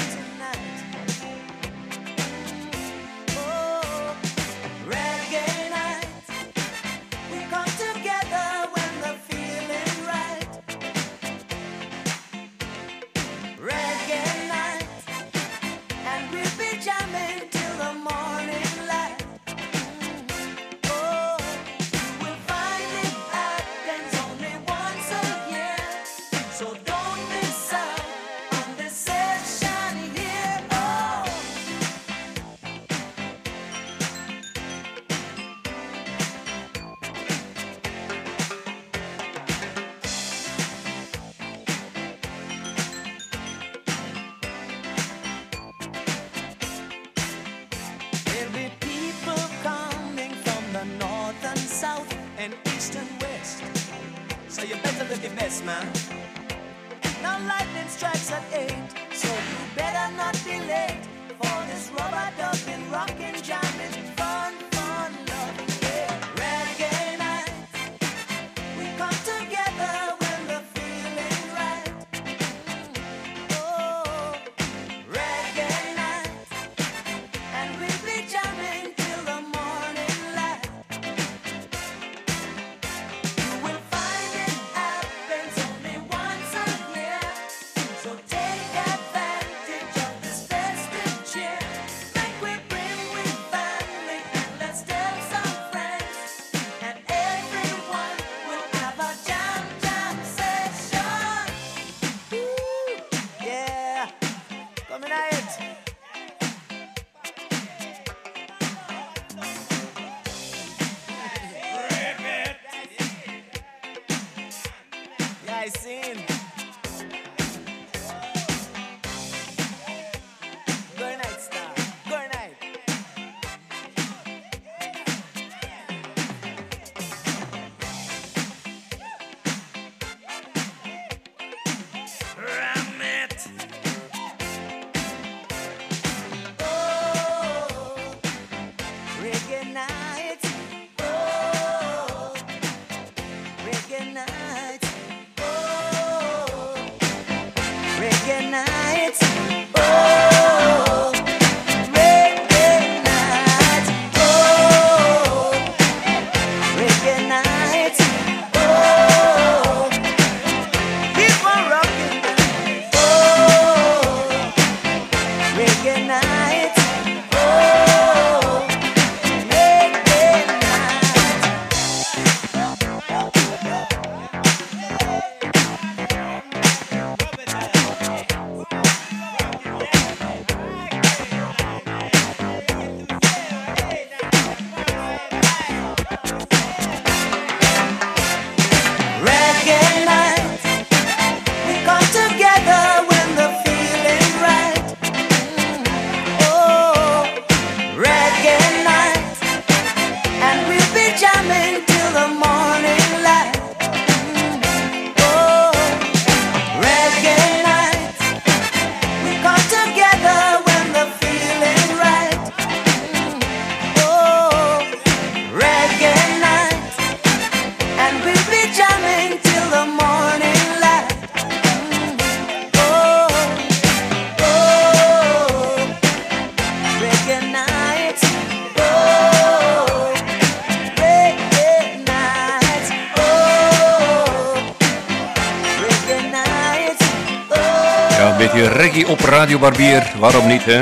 Radio Barbier. Waarom niet, hè?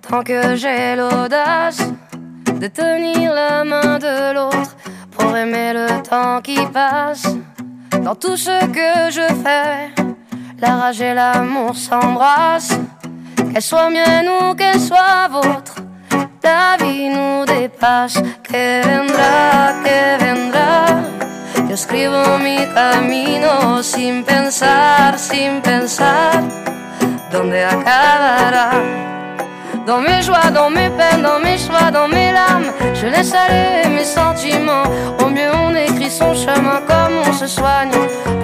Tant que j'ai l'audace de tenir la main de l'autre pour aimer le temps qui passe. Dans tout ce que la rage et l'amour s'embrassent. Qu'elle soit mienne ou qu'elle soit vôtre, la vie nous dépasse. Que vendrá, que vendrá. Yo escribo mi camino sin pensar, sin pensar dónde acabará. Dans mes joies, dans mes peines, dans mes choix, dans mes larmes, je laisse aller mes sentiments. Au mieux, on écrit son chemin comme on se soigne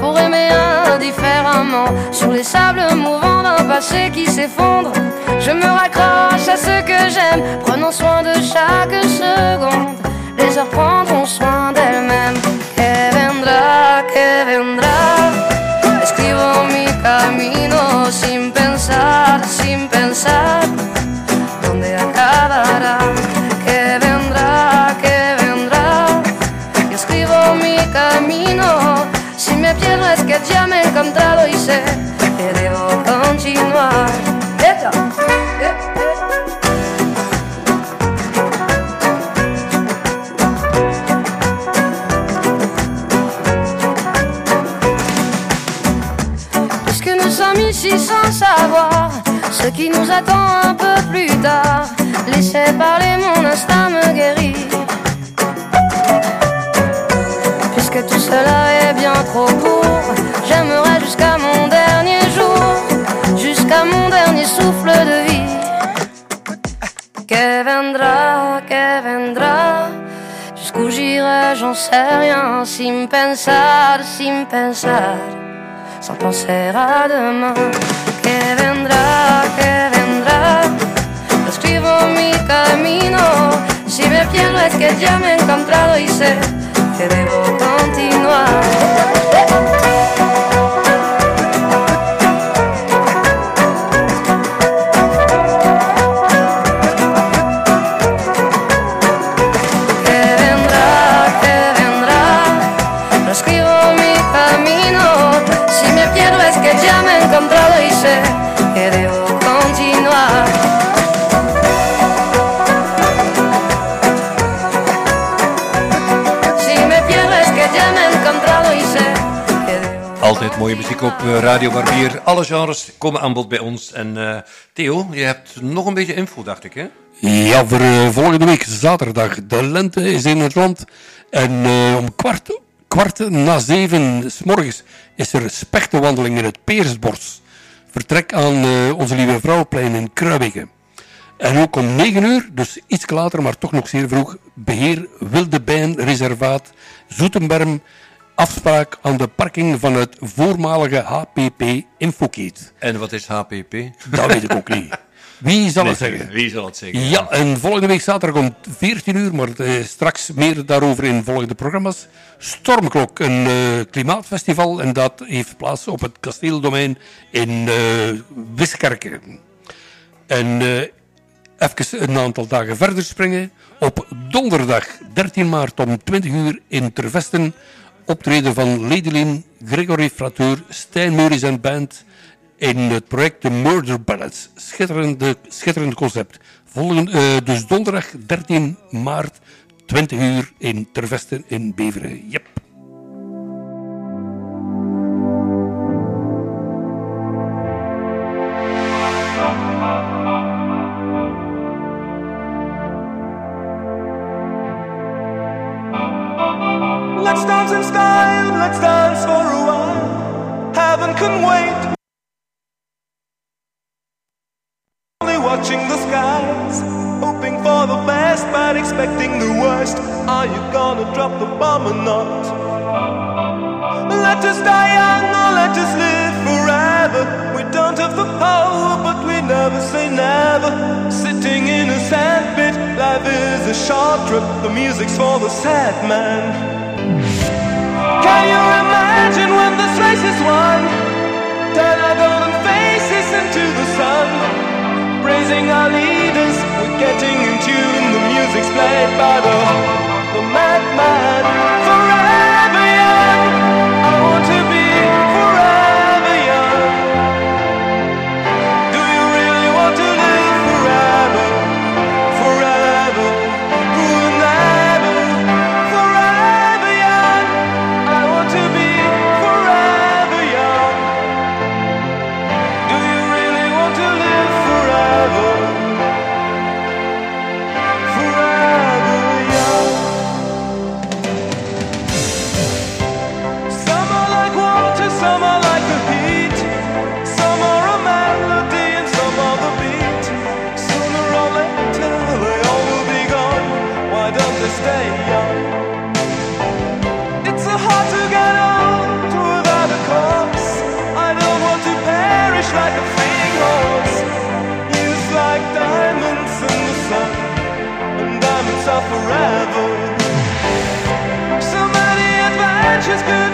pour aimer indifféremment. Sur les sables mouvants d'un passé qui s'effondre, je me raccroche à ce que j'aime, prenant soin de chaque seconde. Les heures prendront soin d'elles-mêmes. Que vendrá, que vendrá. Escribo mi camino sin pensar, sin pensar ce qui nous attend un peu plus tard, laissez parler mon instinct me guérit. Puisque tout cela est bien trop court, j'aimerais jusqu'à mon dernier jour, jusqu'à mon dernier souffle de vie. Que vendrá, que vendrá. Jusqu'où j'irai, j'en sais rien, sin pensar, sin pensar, sans penser à demain. Que vendrá, que vendrá. Escribo mi camino, si me pierdo es que ya me he encontrado y sé que debo continuar. Mooie muziek op eh, Radio Barbier. Alle genres komen aan bod bij ons. En eh, Theo, je hebt nog een beetje info, dacht ik, hè? Ja, voor eh, volgende week zaterdag. De lente is in het land. En om kwart, kwart na zeven s morgens is er spechtenwandeling in het Peersbos. Vertrek aan onze Lieve Vrouwenplein in Kruibeke. En ook om 9 uur, dus iets later, maar toch nog zeer vroeg, beheer Wildebijn Reservaat Zoetenberm. Afspraak aan de parking van het voormalige HPP Infokate. En wat is HPP? Dat weet ik ook niet. Wie zal het zeggen? Wie zal het zeggen? Ja, en volgende week zaterdag om 14 uur, maar eh, straks meer daarover in volgende programma's. Stormklok, een eh, klimaatfestival en dat heeft plaats op het kasteeldomein in eh Wiskerke. En even een aantal dagen verder springen. Op donderdag 13 maart om 20 uur in Tervesten optreden van Ledylin, Gregory Frateur, Stijn Meuris en Band in het project The Murder Ballads. Schitterende, schitterend concept. Volgende, eh, dus donderdag 13 maart, 20 uur in Tervesten in Beveren. Yep. Can wait. Only watching the skies, hoping for the best but expecting the worst. Are you gonna drop the bomb or not? Let us die young or let us live forever. We don't have the power, but we never say never. Sitting in a sandpit, life is a short trip. The music's for the sad man. Can you imagine when this race is won? Turn our golden faces into the sun. Praising our leaders, we're getting in tune. The music's played by the, the madman. Forever just good.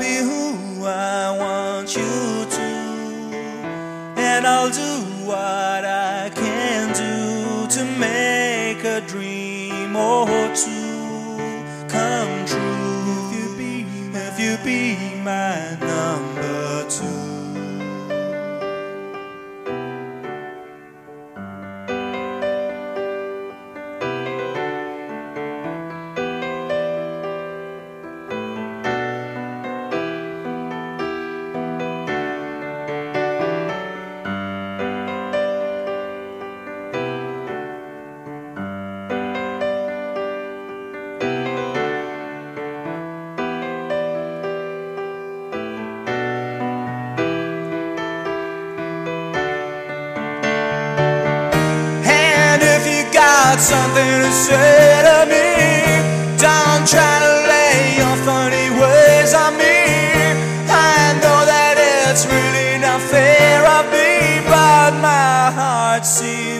be who I want you to. And I'll do what I can do to make a dream or two come true. If you be, if you be my number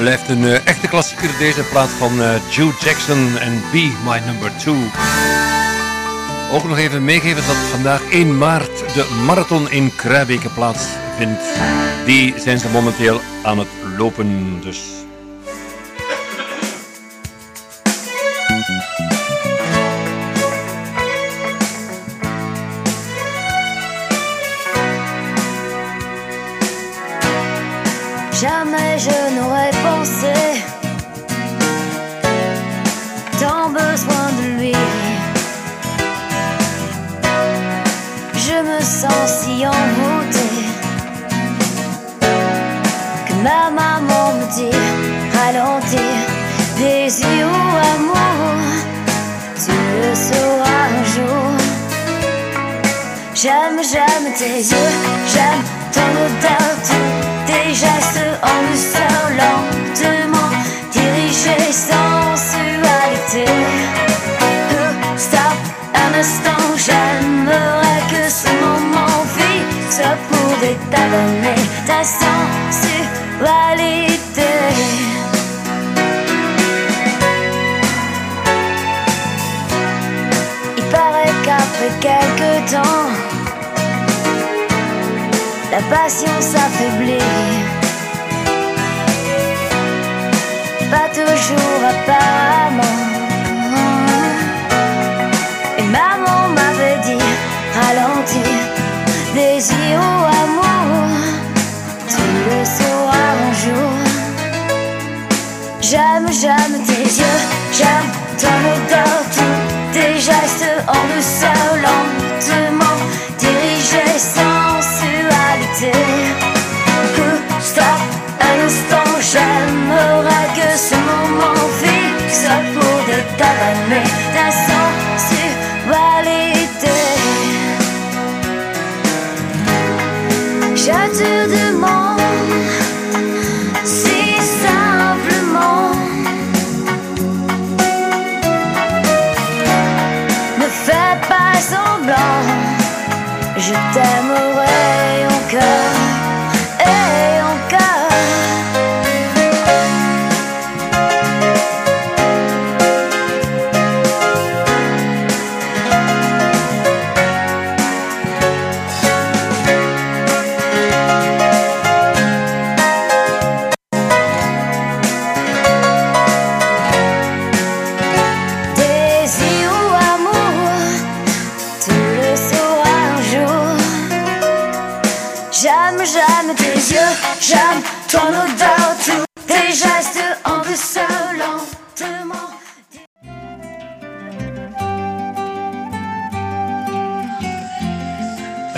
Blijft een eh, echte klassieker deze plaat van eh Joe Jackson en Be My Number 2. Ook nog even meegeven dat vandaag 1 maart de marathon in Kruibeke plaatsvindt. Die zijn ze momenteel aan het lopen, dus... maman me dit ralentir, désir ou amour, tu le sauras un jour. J'aime, j'aime tes yeux, j'aime ton odeur, tous tes gestes en douceur, lentement dirigés sans sensualité. Euh, Stop un instant, j'aimerais que ce moment fixe pour détabonner ta Il paraît qu'après quelques temps, la passion s'affaiblit. Pas toujours apparemment. Et maman m'avait dit ralentir, désir ou amour, J'aime, j'aime tes yeux, j'aime ton odeur, tous tes gestes en douceur, lentement dirigés sensualité. Stop un instant,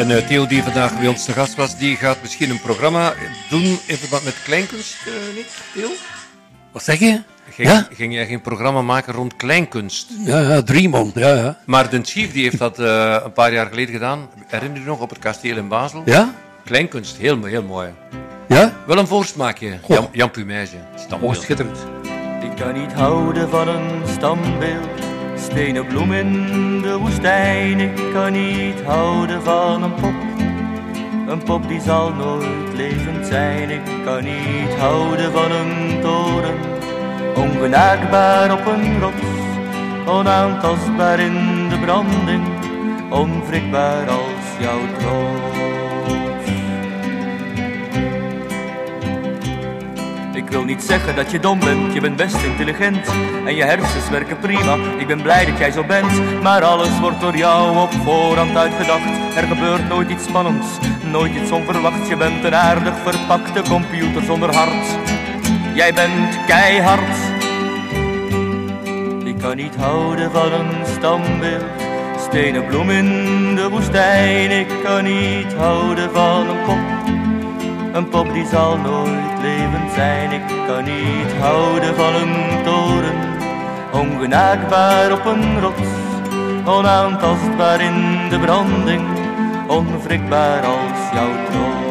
En eh, Theo, die vandaag bij ons te gast was, die gaat misschien een programma doen in verband met kleinkunst, eh, niet, Theo? Wat zeg je? Ging, Ja? ging jij geen programma maken rond kleinkunst? Ja, ja, Driemon, ja, ja. Maar de Chief die heeft dat eh, een paar jaar geleden gedaan. Herinner je je nog op het kasteel in Basel? Ja? Kleinkunst, heel, heel mooi. Ja? Wel een voorsmaakje. Goh. Jan, Jan. Oh, schitterend. Ik kan niet houden van een standbeeld, stenen bloem in de woestijn. Ik kan niet houden van een pop, een pop die zal nooit levend zijn. Ik kan niet houden van een toren, ongenaakbaar op een rots, onaantastbaar in de branding, onwrikbaar als jouw trots. Ik wil niet zeggen dat je dom bent, je bent best intelligent. En je hersens werken prima, ik ben blij dat jij zo bent. Maar alles wordt door jou op voorhand uitgedacht. Er gebeurt nooit iets spannends, nooit iets onverwachts. Je bent een aardig verpakte computer zonder hart. Jij bent keihard. Ik kan niet houden van een standbeeld. Stenen bloem in de woestijn Ik kan niet houden van een pop een pop die zal nooit levend zijn. Ik kan niet houden van een toren. Ongenaakbaar op een rots. Onaantastbaar in de branding. Onwrikbaar als jouw trots.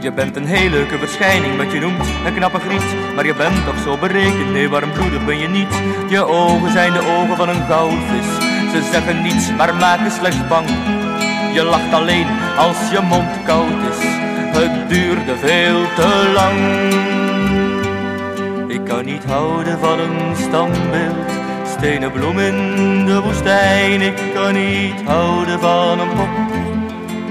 Je bent een heel leuke verschijning, wat je noemt een knappe griet. Maar je bent toch zo berekend, nee warmbloedig ben je niet. Je ogen zijn de ogen van een goudvis. Ze zeggen niets, maar maken slechts bang. Je lacht alleen als je mond koud is. Het duurde veel te lang. Ik kan niet houden van een standbeeld. Stenen bloem in de woestijn. Ik kan niet houden van een pop.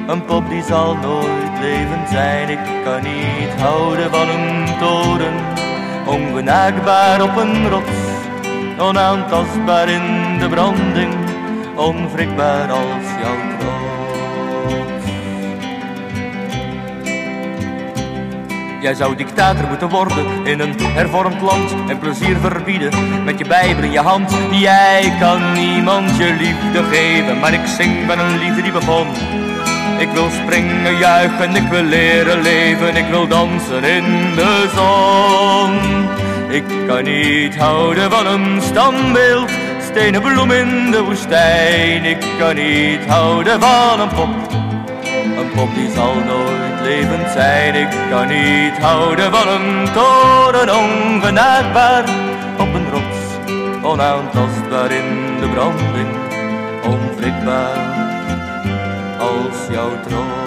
Een pop die zal nooit levend zijn. Ik kan niet houden van een toren. Ongenaakbaar op een rots. Onaantastbaar in de branding. Onwrikbaar als jouw trots. Jij zou dictator moeten worden in een hervormd land en plezier verbieden met je bijbel in je hand. Jij kan niemand je liefde geven, maar ik zing van een liefde die begon. Ik wil springen, juichen, ik wil leren leven, ik wil dansen in de zon. Ik kan niet houden van een standbeeld, stenen bloem in de woestijn. Ik kan niet houden van een pop, een pop die zal nooit levend zijn. Ik kan niet houden van een toren, ongenaakbaar op een rots. Onaantastbaar in de branding, onwrikbaar als jouw trots.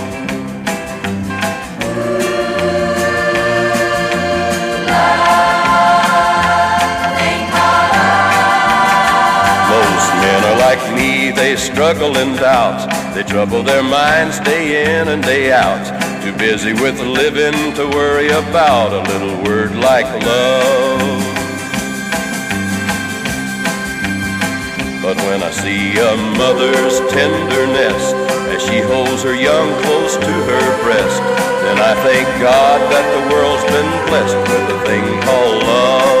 Like me, they struggle and doubt. They trouble their minds day in and day out. Too busy with living to worry about a little word like love. But when I see a mother's tenderness as she holds her young close to her breast, then I thank God that the world's been blessed with a thing called love.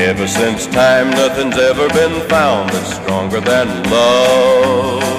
Ever since time, nothing's ever been found that's stronger than love.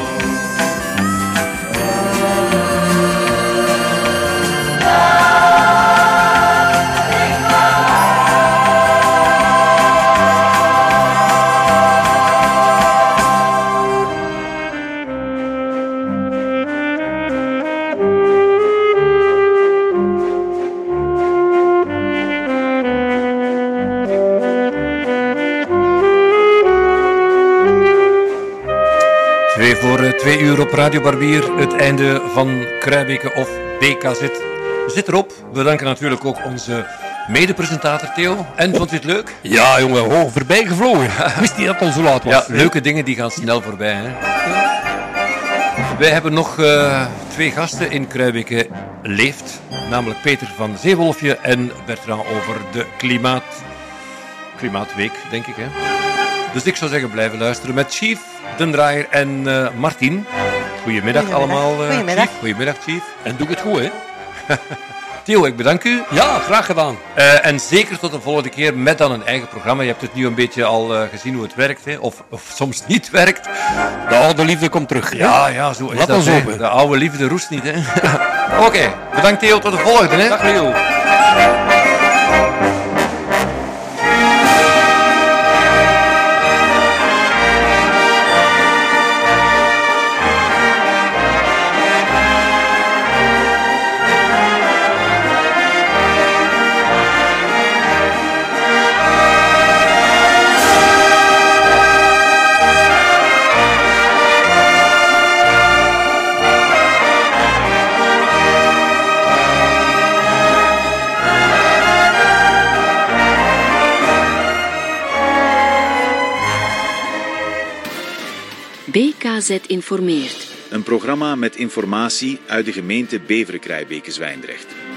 Voor eh, twee uur op Radio Barbier. Het einde van Kruibeke of BKZ zit erop. We danken natuurlijk ook onze mede-presentator Theo. En vond je het leuk? Ja, jongen, oh, voorbij gevlogen. Wist niet dat het al zo laat was. Ja, leuke dingen die gaan snel voorbij. Hè? Wij hebben nog eh, twee gasten in Kruibeke Leeft. Namelijk Peter van Zeewolfje en Bertrand over de klimaat... Klimaatweek, denk ik. Hè? Dus ik zou zeggen, blijven luisteren met Chief, Den Draaier en eh Martin. Goedemiddag, Goedemiddag. allemaal. eh, Goedemiddag. Chief. Goedemiddag, Chief. En doe het goed, hè? Theo, ik bedank u. Ja, graag gedaan. Eh, en zeker tot de volgende keer met dan een eigen programma. Je hebt het nu een beetje al eh, gezien hoe het werkt, hè? Of, of soms niet werkt. De oude liefde komt terug. hè? Ja, ja, zo is Laat dat. ons hè. hopen. De oude liefde roest niet, hè? Oké, bedankt Theo, tot de volgende, hè? Dag Leo. BKZ informeert. Een programma met informatie uit de gemeente Beveren-Krijbeke-Zwijndrecht.